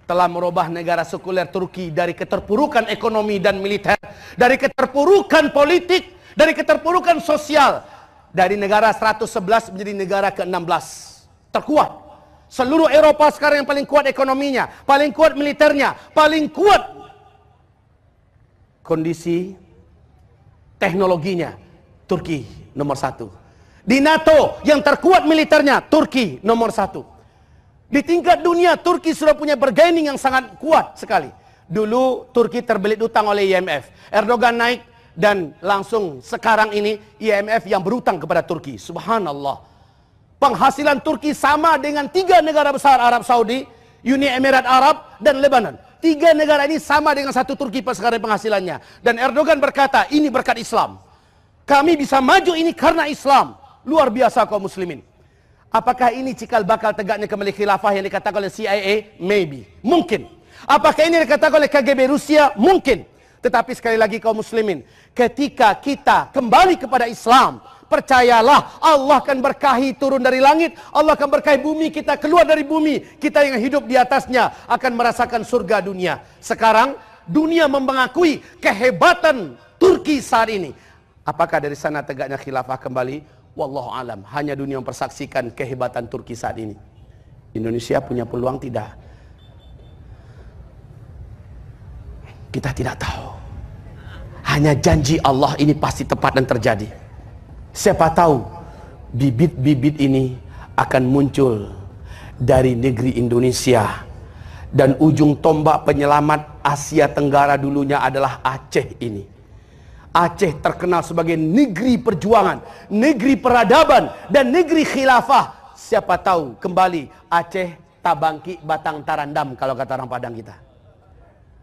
telah merubah negara sekuler Turki dari keterpurukan ekonomi dan militer, dari keterpurukan politik, dari keterpurukan sosial, dari negara 111 menjadi negara ke-16 terkuat Seluruh Eropa sekarang yang paling kuat ekonominya, paling kuat militernya, paling kuat kondisi teknologinya. Turki nomor satu. Di NATO yang terkuat militernya, Turki nomor satu. Di tingkat dunia, Turki sudah punya bargaining yang sangat kuat sekali. Dulu Turki terbelit utang oleh IMF. Erdogan naik dan langsung sekarang ini IMF yang berutang kepada Turki. Subhanallah. Penghasilan Turki sama dengan tiga negara besar Arab Saudi, Uni Emirat Arab, dan Lebanon. Tiga negara ini sama dengan satu Turki sekarang penghasilannya. Dan Erdogan berkata, ini berkat Islam. Kami bisa maju ini karena Islam. Luar biasa kaum muslimin. Apakah ini cikal bakal tegaknya kembali khilafah yang dikatakan oleh CIA? Maybe. Mungkin. Apakah ini dikatakan oleh KGB Rusia? Mungkin. Tetapi sekali lagi kaum muslimin. Ketika kita kembali kepada Islam. Percayalah Allah akan berkahi turun dari langit. Allah akan berkahi bumi kita keluar dari bumi. Kita yang hidup di atasnya akan merasakan surga dunia. Sekarang dunia mengakui kehebatan Turki saat ini. Apakah dari sana tegaknya khilafah kembali? Wallahu alam. Hanya dunia mempersaksikan kehebatan Turki saat ini. Indonesia punya peluang tidak? Kita tidak tahu. Hanya janji Allah ini pasti tepat dan terjadi. Siapa tahu bibit-bibit ini akan muncul dari negeri Indonesia dan ujung tombak penyelamat Asia Tenggara dulunya adalah Aceh ini. Aceh terkenal sebagai negeri perjuangan, negeri peradaban dan negeri khilafah. Siapa tahu kembali Aceh Tabangki Batang Tarandam kalau kata orang Padang kita.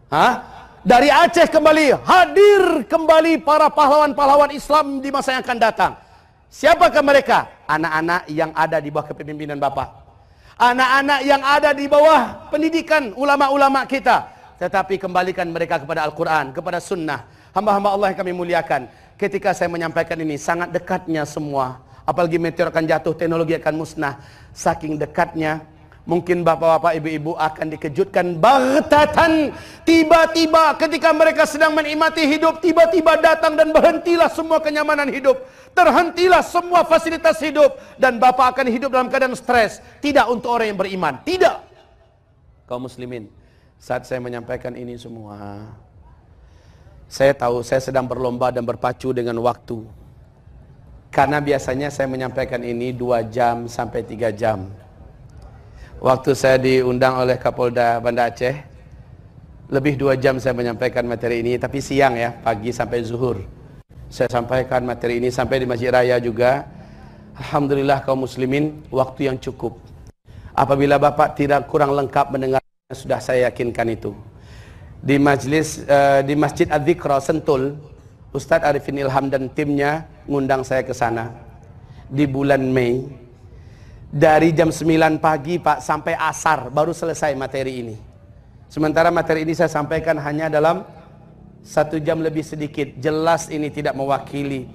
Hah? Dari Aceh kembali hadir kembali para pahlawan-pahlawan Islam di masa yang akan datang. Siapakah mereka? Anak-anak yang ada di bawah kepemimpinan Bapak. Anak-anak yang ada di bawah pendidikan ulama-ulama kita. Tetapi kembalikan mereka kepada Al-Quran, kepada sunnah. Hamba-hamba Allah yang kami muliakan. Ketika saya menyampaikan ini, sangat dekatnya semua. Apalagi meteor akan jatuh, teknologi akan musnah. Saking dekatnya, Mungkin bapak-bapak, ibu-ibu akan dikejutkan baghtatan. Tiba-tiba ketika mereka sedang menikmati hidup, tiba-tiba datang dan berhentilah semua kenyamanan hidup. Terhentilah semua fasilitas hidup. Dan bapak akan hidup dalam keadaan stres. Tidak untuk orang yang beriman. Tidak. Kaum muslimin, saat saya menyampaikan ini semua, saya tahu saya sedang berlomba dan berpacu dengan waktu. Karena biasanya saya menyampaikan ini dua jam sampai tiga jam. Waktu saya diundang oleh Kapolda Banda Aceh, lebih dua jam saya menyampaikan materi ini, tapi siang ya, pagi sampai zuhur. Saya sampaikan materi ini sampai di Masjid Raya juga. Alhamdulillah kaum muslimin, waktu yang cukup. Apabila Bapak tidak kurang lengkap mendengar, sudah saya yakinkan itu. Di majlis, uh, di Masjid Adzikra Sentul, Ustadz Arifin Ilham dan timnya ngundang saya ke sana di bulan Mei dari jam 9 pagi Pak sampai asar baru selesai materi ini. Sementara materi ini saya sampaikan hanya dalam satu jam lebih sedikit. Jelas ini tidak mewakili.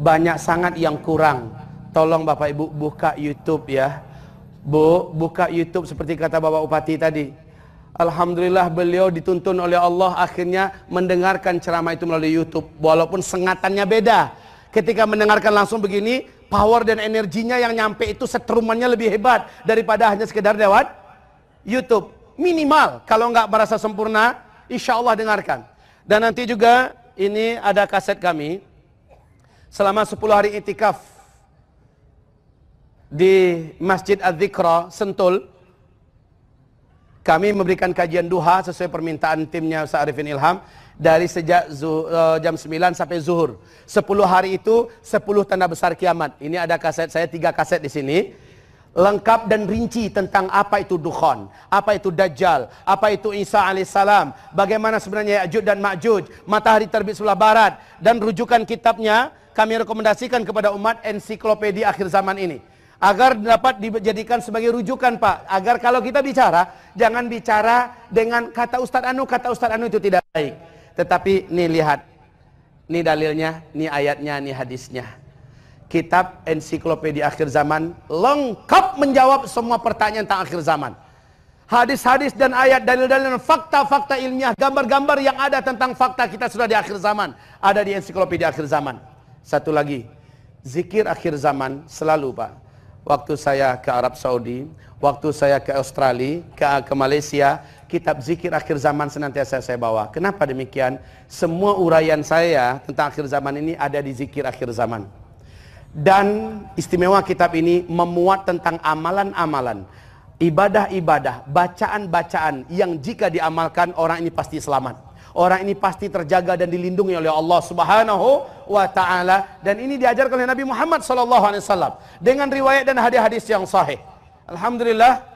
Banyak sangat yang kurang. Tolong Bapak Ibu buka YouTube ya. Bu, buka YouTube seperti kata Bapak Upati tadi. Alhamdulillah beliau dituntun oleh Allah akhirnya mendengarkan ceramah itu melalui YouTube. Walaupun sengatannya beda. Ketika mendengarkan langsung begini, power dan energinya yang nyampe itu setrumannya lebih hebat daripada hanya sekedar lewat YouTube. Minimal kalau nggak merasa sempurna, insya Allah dengarkan. Dan nanti juga ini ada kaset kami selama 10 hari itikaf di Masjid Adzikra Sentul. Kami memberikan kajian duha sesuai permintaan timnya Ustaz Arifin Ilham dari sejak zuh, uh, jam 9 sampai zuhur. 10 hari itu 10 tanda besar kiamat. Ini ada kaset saya tiga kaset di sini. Lengkap dan rinci tentang apa itu Dukhan, apa itu Dajjal, apa itu Isa alaihissalam, bagaimana sebenarnya Ya'juj dan Ma'juj, matahari terbit sebelah barat dan rujukan kitabnya kami rekomendasikan kepada umat ensiklopedia akhir zaman ini agar dapat dijadikan sebagai rujukan Pak agar kalau kita bicara jangan bicara dengan kata Ustadz Anu kata Ustadz Anu itu tidak baik tetapi nih lihat nih dalilnya nih ayatnya nih hadisnya kitab ensiklopedia akhir zaman lengkap menjawab semua pertanyaan tentang akhir zaman. Hadis-hadis dan ayat dalil-dalil fakta-fakta ilmiah, gambar-gambar yang ada tentang fakta kita sudah di akhir zaman, ada di ensiklopedia akhir zaman. Satu lagi, zikir akhir zaman selalu Pak. Waktu saya ke Arab Saudi, waktu saya ke Australia, ke, ke Malaysia, kitab zikir akhir zaman senantiasa saya bawa. Kenapa demikian? Semua uraian saya tentang akhir zaman ini ada di zikir akhir zaman. Dan istimewa kitab ini memuat tentang amalan-amalan, ibadah-ibadah, bacaan-bacaan yang jika diamalkan orang ini pasti selamat. Orang ini pasti terjaga dan dilindungi oleh Allah Subhanahu wa taala dan ini diajarkan oleh Nabi Muhammad sallallahu alaihi wasallam dengan riwayat dan hadis-hadis yang sahih. Alhamdulillah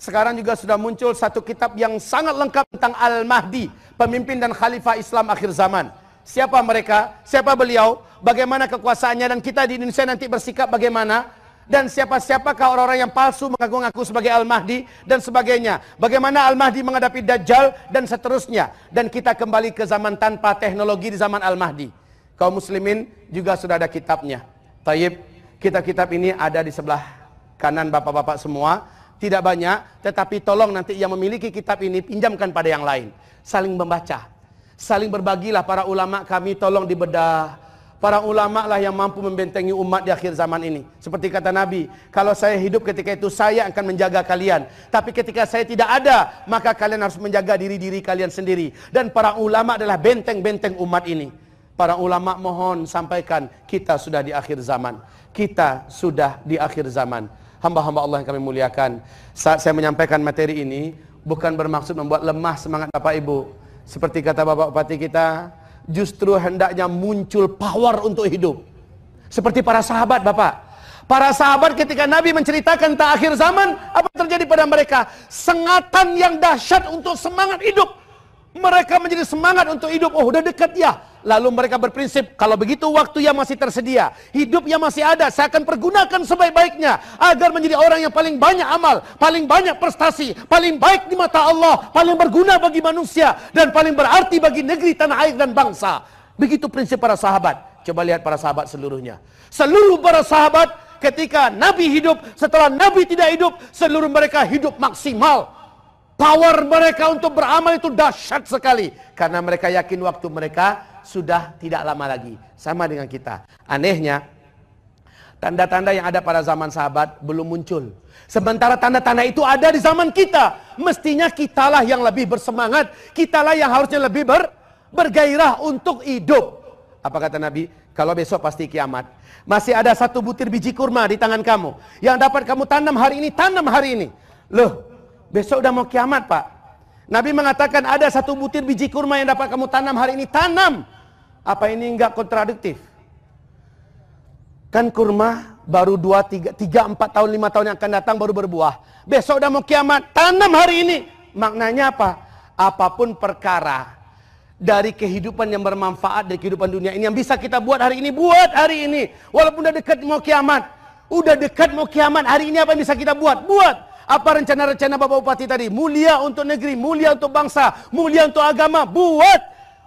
sekarang juga sudah muncul satu kitab yang sangat lengkap tentang Al-Mahdi, pemimpin dan khalifah Islam akhir zaman. Siapa mereka? Siapa beliau? Bagaimana kekuasaannya dan kita di Indonesia nanti bersikap bagaimana? Dan siapa-siapakah orang-orang yang palsu mengaku-ngaku sebagai Al-Mahdi dan sebagainya. Bagaimana Al-Mahdi menghadapi Dajjal dan seterusnya. Dan kita kembali ke zaman tanpa teknologi di zaman Al-Mahdi. Kaum muslimin juga sudah ada kitabnya. Taib, kitab-kitab ini ada di sebelah kanan bapak-bapak semua. Tidak banyak, tetapi tolong nanti yang memiliki kitab ini pinjamkan pada yang lain. Saling membaca. Saling berbagilah para ulama kami tolong dibedah Para ulama lah yang mampu membentengi umat di akhir zaman ini. Seperti kata Nabi, kalau saya hidup ketika itu saya akan menjaga kalian. Tapi ketika saya tidak ada, maka kalian harus menjaga diri-diri kalian sendiri. Dan para ulama adalah benteng-benteng umat ini. Para ulama mohon sampaikan, kita sudah di akhir zaman. Kita sudah di akhir zaman. Hamba-hamba Allah yang kami muliakan. Saat saya menyampaikan materi ini, bukan bermaksud membuat lemah semangat Bapak Ibu. Seperti kata Bapak Bupati kita, justru hendaknya muncul power untuk hidup. Seperti para sahabat Bapak. Para sahabat ketika Nabi menceritakan tentang akhir zaman, apa terjadi pada mereka? Sengatan yang dahsyat untuk semangat hidup. Mereka menjadi semangat untuk hidup. Oh, udah dekat ya. Lalu mereka berprinsip, kalau begitu waktu yang masih tersedia, hidup yang masih ada, saya akan pergunakan sebaik-baiknya agar menjadi orang yang paling banyak amal, paling banyak prestasi, paling baik di mata Allah, paling berguna bagi manusia dan paling berarti bagi negeri, tanah air dan bangsa. Begitu prinsip para sahabat. Coba lihat para sahabat seluruhnya. Seluruh para sahabat ketika Nabi hidup, setelah Nabi tidak hidup, seluruh mereka hidup maksimal. Power mereka untuk beramal itu dahsyat sekali. Karena mereka yakin waktu mereka sudah tidak lama lagi. Sama dengan kita. Anehnya, tanda-tanda yang ada pada zaman sahabat belum muncul. Sementara tanda-tanda itu ada di zaman kita. Mestinya kitalah yang lebih bersemangat. Kitalah yang harusnya lebih ber, bergairah untuk hidup. Apa kata Nabi? Kalau besok pasti kiamat. Masih ada satu butir biji kurma di tangan kamu. Yang dapat kamu tanam hari ini, tanam hari ini. Loh, besok udah mau kiamat pak. Nabi mengatakan ada satu butir biji kurma yang dapat kamu tanam hari ini, tanam. Apa ini enggak kontradiktif? Kan kurma baru 2, 3, 3, 4 tahun, 5 tahun yang akan datang baru berbuah. Besok udah mau kiamat, tanam hari ini. Maknanya apa? Apa pun perkara dari kehidupan yang bermanfaat dari kehidupan dunia ini yang bisa kita buat hari ini, buat hari ini. Walaupun udah dekat mau kiamat. Udah dekat mau kiamat, hari ini apa yang bisa kita buat? Buat. Apa rencana-rencana Bapak Bupati tadi? Mulia untuk negeri, mulia untuk bangsa, mulia untuk agama. Buat.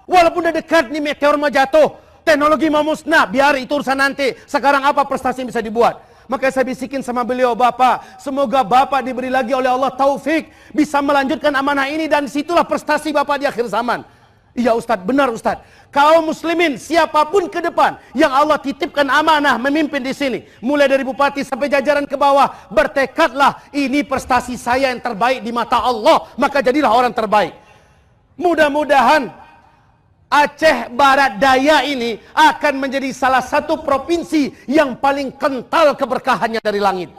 Walaupun udah dekat nih meteor mau jatuh, teknologi mau musnah, biar itu urusan nanti. Sekarang apa prestasi yang bisa dibuat? Maka saya bisikin sama beliau, Bapak, semoga Bapak diberi lagi oleh Allah taufik bisa melanjutkan amanah ini dan situlah prestasi Bapak di akhir zaman. Iya Ustadz, benar Ustadz. Kaum muslimin, siapa pun ke depan yang Allah titipkan amanah memimpin di sini. Mulai dari bupati sampai jajaran ke bawah. Bertekadlah, ini prestasi saya yang terbaik di mata Allah. Maka jadilah orang terbaik. Mudah-mudahan Aceh Barat Daya ini akan menjadi salah satu provinsi yang paling kental keberkahannya dari langit.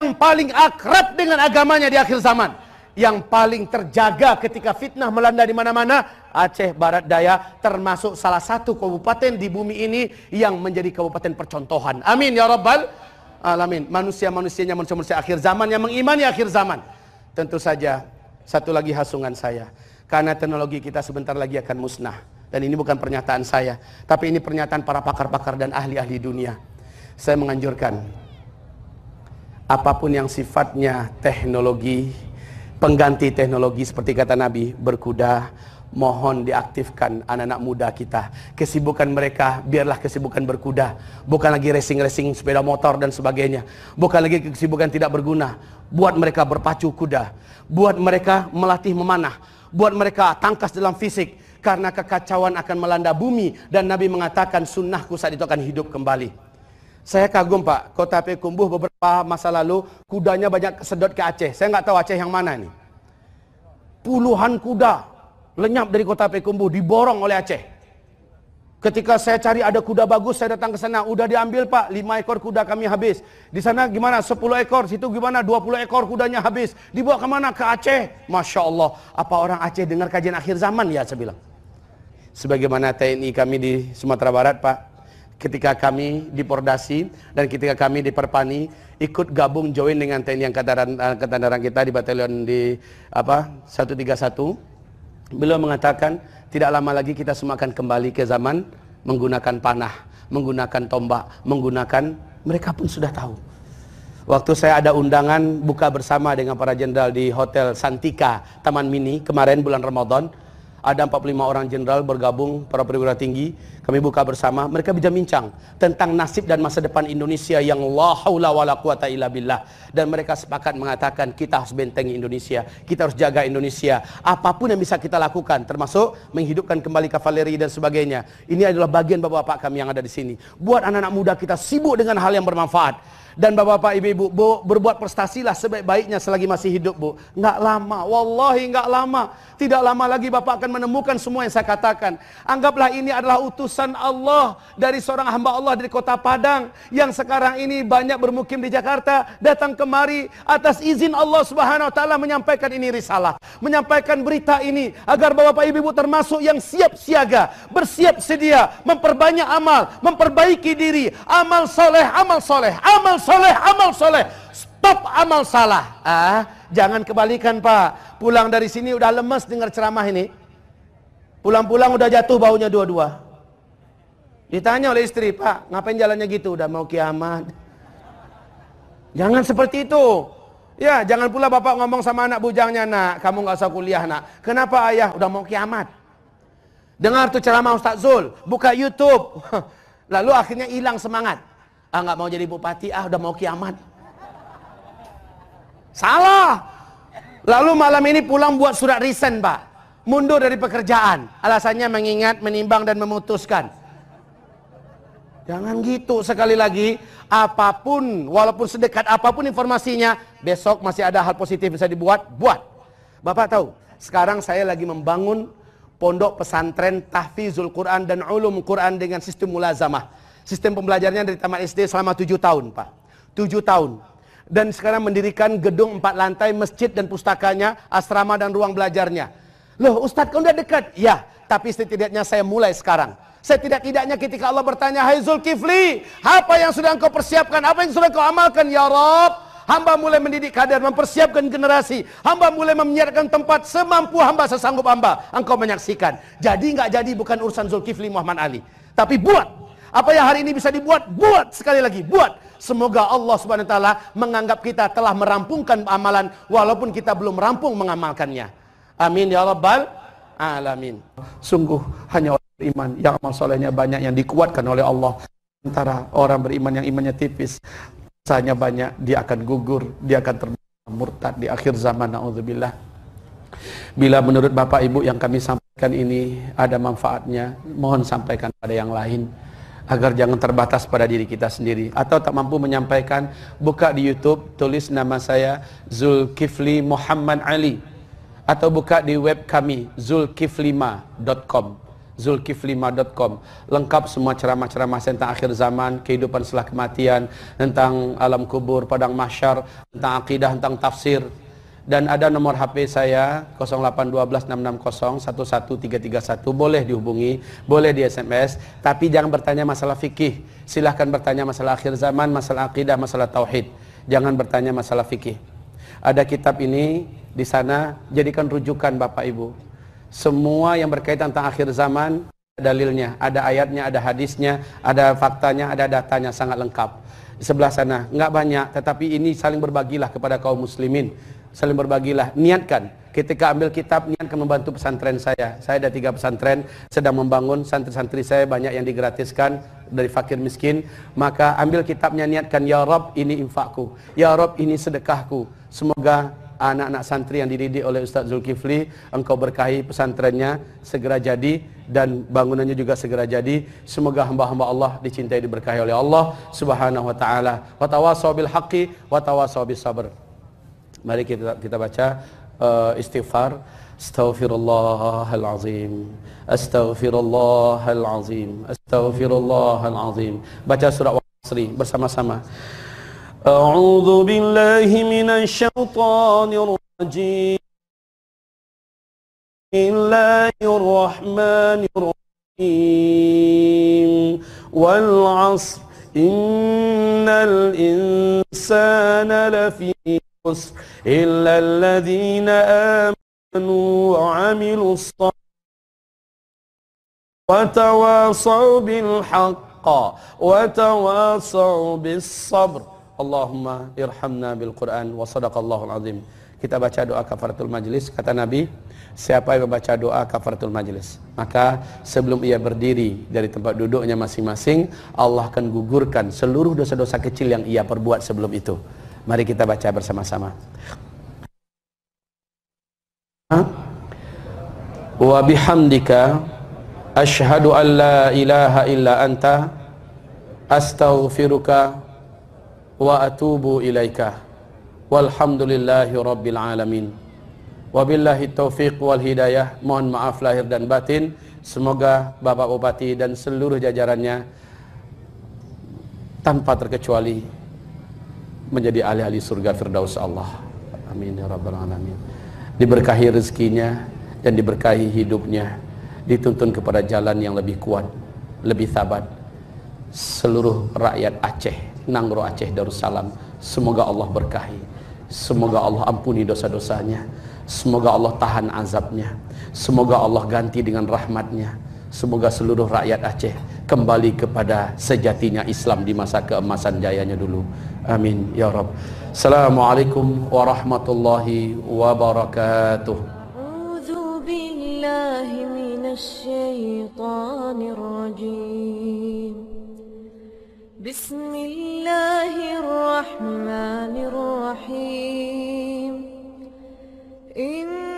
Yang paling akrab dengan agamanya di akhir zaman. Yang paling terjaga ketika fitnah melanda di mana-mana Aceh Barat Daya termasuk salah satu kabupaten di bumi ini yang menjadi kabupaten percontohan. Amin ya rabbal alamin. Manusia-manusianya manusia-manusia akhir zaman yang mengimani akhir zaman. Tentu saja satu lagi hasungan saya. Karena teknologi kita sebentar lagi akan musnah. Dan ini bukan pernyataan saya tapi ini pernyataan para pakar-pakar dan ahli-ahli dunia. Saya menganjurkan apa pun yang sifatnya teknologi, pengganti teknologi seperti kata Nabi, berkuda, mohon diaktifkan anak-anak muda kita. Kesibukan mereka biarlah kesibukan berkuda, bukan lagi racing-racing sepeda motor dan sebagainya. Bukan lagi kesibukan tidak berguna. Buat mereka berpacu kuda, buat mereka melatih memanah, buat mereka tangkas dalam fisik karena kekacauan akan melanda bumi dan Nabi mengatakan sunnahku saat itu akan hidup kembali. Saya kagum Pak, kota Pekumbuh beberapa masa lalu kudanya banyak kesedot ke Aceh. Saya nggak tahu Aceh yang mana nih. Puluhan kuda lenyap dari kota Pekumbuh diborong oleh Aceh. Ketika saya cari ada kuda bagus, saya datang ke sana. Udah diambil Pak, 5 ekor kuda kami habis. Di sana gimana? 10 ekor, situ gimana? 20 ekor kudanya habis. Dibawa ke mana? Ke Aceh. Masya Allah, apa orang Aceh dengar kajian akhir zaman ya saya bilang. Sebagaimana TNI kami di Sumatera Barat Pak, ketika kami di Pordasi dan ketika kami di Perpani ikut gabung join dengan TNI Angkatan Angkatan Darat kita di batalion di apa 131 beliau mengatakan tidak lama lagi kita semua akan kembali ke zaman menggunakan panah menggunakan tombak menggunakan mereka pun sudah tahu. Waktu saya ada undangan buka bersama dengan para jenderal di Hotel Santika Taman Mini kemarin bulan Ramadan ada 45 orang jenderal bergabung para perwira tinggi. Kami buka bersama. Mereka bincang tentang nasib dan masa depan Indonesia yang la haula wala quwata illa billah. Dan mereka sepakat mengatakan kita harus bentengi Indonesia. Kita harus jaga Indonesia. Apa pun yang bisa kita lakukan termasuk menghidupkan kembali kavaleri dan sebagainya ini adalah bagian bapak-bapak kami yang ada di sini. Buat anak-anak muda kita sibuk dengan hal yang bermanfaat dan bapak-bapak ibu-ibu bu, berbuat prestasilah sebaik-baiknya selagi masih hidup bu. Nggak lama wallahi nggak lama. Tidak lama lagi bapak akan menemukan semua yang saya katakan. Anggaplah ini adalah utusan Allah dari seorang hamba Allah dari kota Padang yang sekarang ini banyak bermukim di Jakarta datang kemari atas izin Allah subhanahu wa ta'ala menyampaikan ini risalah menyampaikan berita ini agar bapak ibu-ibu termasuk yang siap siaga bersiap sedia memperbanyak amal memperbaiki diri. Amal soleh amal soleh amal soleh, amal soleh. Stop amal salah. Ah, jangan kebalikan Pak. Pulang dari sini udah lemes dengar ceramah ini. Pulang-pulang udah jatuh baunya dua-dua. Ditanya oleh istri, Pak, ngapain jalannya gitu? Udah mau kiamat. Jangan seperti itu. Ya, jangan pula bapak ngomong sama anak bujangnya, nak, kamu nggak usah kuliah, nak. Kenapa ayah? Udah mau kiamat. Dengar tuh ceramah Ustaz Zul, buka YouTube. [laughs] Lalu akhirnya hilang semangat. Ah nggak mau jadi bupati, ah udah mau kiamat. Salah. Lalu malam ini pulang buat surat resign, Pak. Mundur dari pekerjaan. Alasannya mengingat, menimbang dan memutuskan. Jangan gitu sekali lagi. Apa pun, walaupun sedekat apa pun informasinya, besok masih ada hal positif bisa dibuat, buat. Bapak tahu, sekarang saya lagi membangun pondok pesantren tahfizul Quran dan ulum Quran dengan sistem mulazamah. Sistem pembelajarannya dari taman SD selama tujuh tahun, Pak. Tujuh tahun. Dan sekarang mendirikan gedung empat lantai, masjid dan pustakanya, asrama dan ruang belajarnya. Loh, Ustadz, kau udah dekat? Ya, tapi setidaknya saya mulai sekarang. Setidak-tidaknya ketika Allah bertanya, Hai Zulkifli, apa yang sudah engkau persiapkan? Apa yang sudah engkau amalkan, Ya Rob? Hamba mulai mendidik kader, mempersiapkan generasi. Hamba mulai menyiapkan tempat semampu hamba, sesanggup hamba. Engkau menyaksikan. Jadi nggak jadi bukan urusan Zulkifli Muhammad Ali. Tapi buat apa yang hari ini bisa dibuat? Buat sekali lagi, buat. Semoga Allah Subhanahu wa taala menganggap kita telah merampungkan amalan walaupun kita belum rampung mengamalkannya. Amin ya rabbal alamin. Sungguh hanya orang beriman yang amal solehnya banyak yang dikuatkan oleh Allah. Antara orang beriman yang imannya tipis, Misalnya banyak, dia akan gugur, dia akan terbang murtad di akhir zaman. Nauzubillah. Bila menurut Bapak Ibu yang kami sampaikan ini ada manfaatnya, mohon sampaikan pada yang lain agar jangan terbatas pada diri kita sendiri. Atau tak mampu menyampaikan buka di YouTube tulis nama saya Zulkifli Muhammad Ali. Atau buka di web kami zulkiflima.com zulkiflima.com lengkap semua ceramah-ceramah tentang akhir zaman kehidupan setelah kematian tentang alam kubur padang mahsyar tentang akidah tentang tafsir dan ada nomor HP saya 08126601131 boleh dihubungi boleh di SMS tapi jangan bertanya masalah fikih. Silahkan bertanya masalah akhir zaman masalah akidah masalah tauhid. Jangan bertanya masalah fikih. Ada kitab ini di sana jadikan rujukan Bapak Ibu. Semua yang berkaitan tentang akhir zaman dalilnya ada ayatnya ada hadisnya ada faktanya ada datanya sangat lengkap. Di sebelah sana nggak banyak tetapi ini saling berbagilah kepada kaum muslimin saling berbagilah. Niatkan. Ketika ambil kitab niatkan membantu pesantren saya. Saya ada tiga pesantren sedang membangun. Santri-santri saya banyak yang digratiskan dari fakir miskin. Maka ambil kitabnya niatkan ya Rob ini infakku. Ya Rob ini sedekahku. Semoga anak-anak santri yang dididik oleh Ustaz Zulkifli engkau berkahi pesantrennya segera jadi dan bangunannya juga segera jadi. Semoga hamba-hamba Allah dicintai diberkahi oleh Allah subhanahu wa ta'ala. Wa tawasau bil haqqi wa tawasau bis sabr Mari kita kita baca uh, istighfar. Astaghfirullahalazim. Astaghfirullahalazim. Astaghfirullahalazim. Baca surah Al-Asri bersama-sama. A'udzu billahi minasyaitonir rajim. Bismillahirrahmanirrahim. Wal 'asr innal insana lafi إلا الذين آمنوا وعملوا الصالحات وتواصوا بالحق وتواصوا بالصبر اللهم ارحمنا بالقرآن وصدق الله العظيم kita baca doa kafaratul majlis kata Nabi siapa yang membaca doa kafaratul majlis maka sebelum ia berdiri dari tempat duduknya masing-masing Allah akan gugurkan seluruh dosa-dosa kecil yang ia perbuat sebelum itu Mari kita baca bersama-sama. Wa bihamdika ashhadu an la ilaha illa anta astaghfiruka wa atubu ilaika. Walhamdulillahi rabbil alamin. Wabillahi taufiq wal hidayah. Mohon maaf lahir dan batin. Semoga Bapak Bupati dan seluruh jajarannya tanpa terkecuali menjadi ahli-ahli surga firdaus Allah. Amin ya rabbal alamin. Diberkahi rezekinya dan diberkahi hidupnya. Dituntun kepada jalan yang lebih kuat, lebih sabat. Seluruh rakyat Aceh, Nangro Aceh Darussalam, semoga Allah berkahi. Semoga Allah ampuni dosa-dosanya. Semoga Allah tahan azabnya. Semoga Allah ganti dengan rahmatnya. Semoga seluruh rakyat Aceh kembali kepada sejatinya Islam di masa keemasan jayanya dulu. Amin ya Rabb. Assalamualaikum warahmatullahi wabarakatuh. A'udzu billahi minasy syaithanir rajim. Bismillahirrahmanirrahim. Innal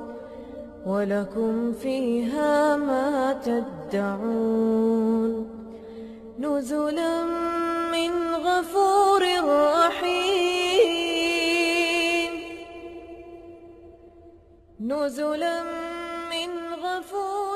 ولكم فيها ما تدعون نزلا من غفور رحيم نزلا من غفور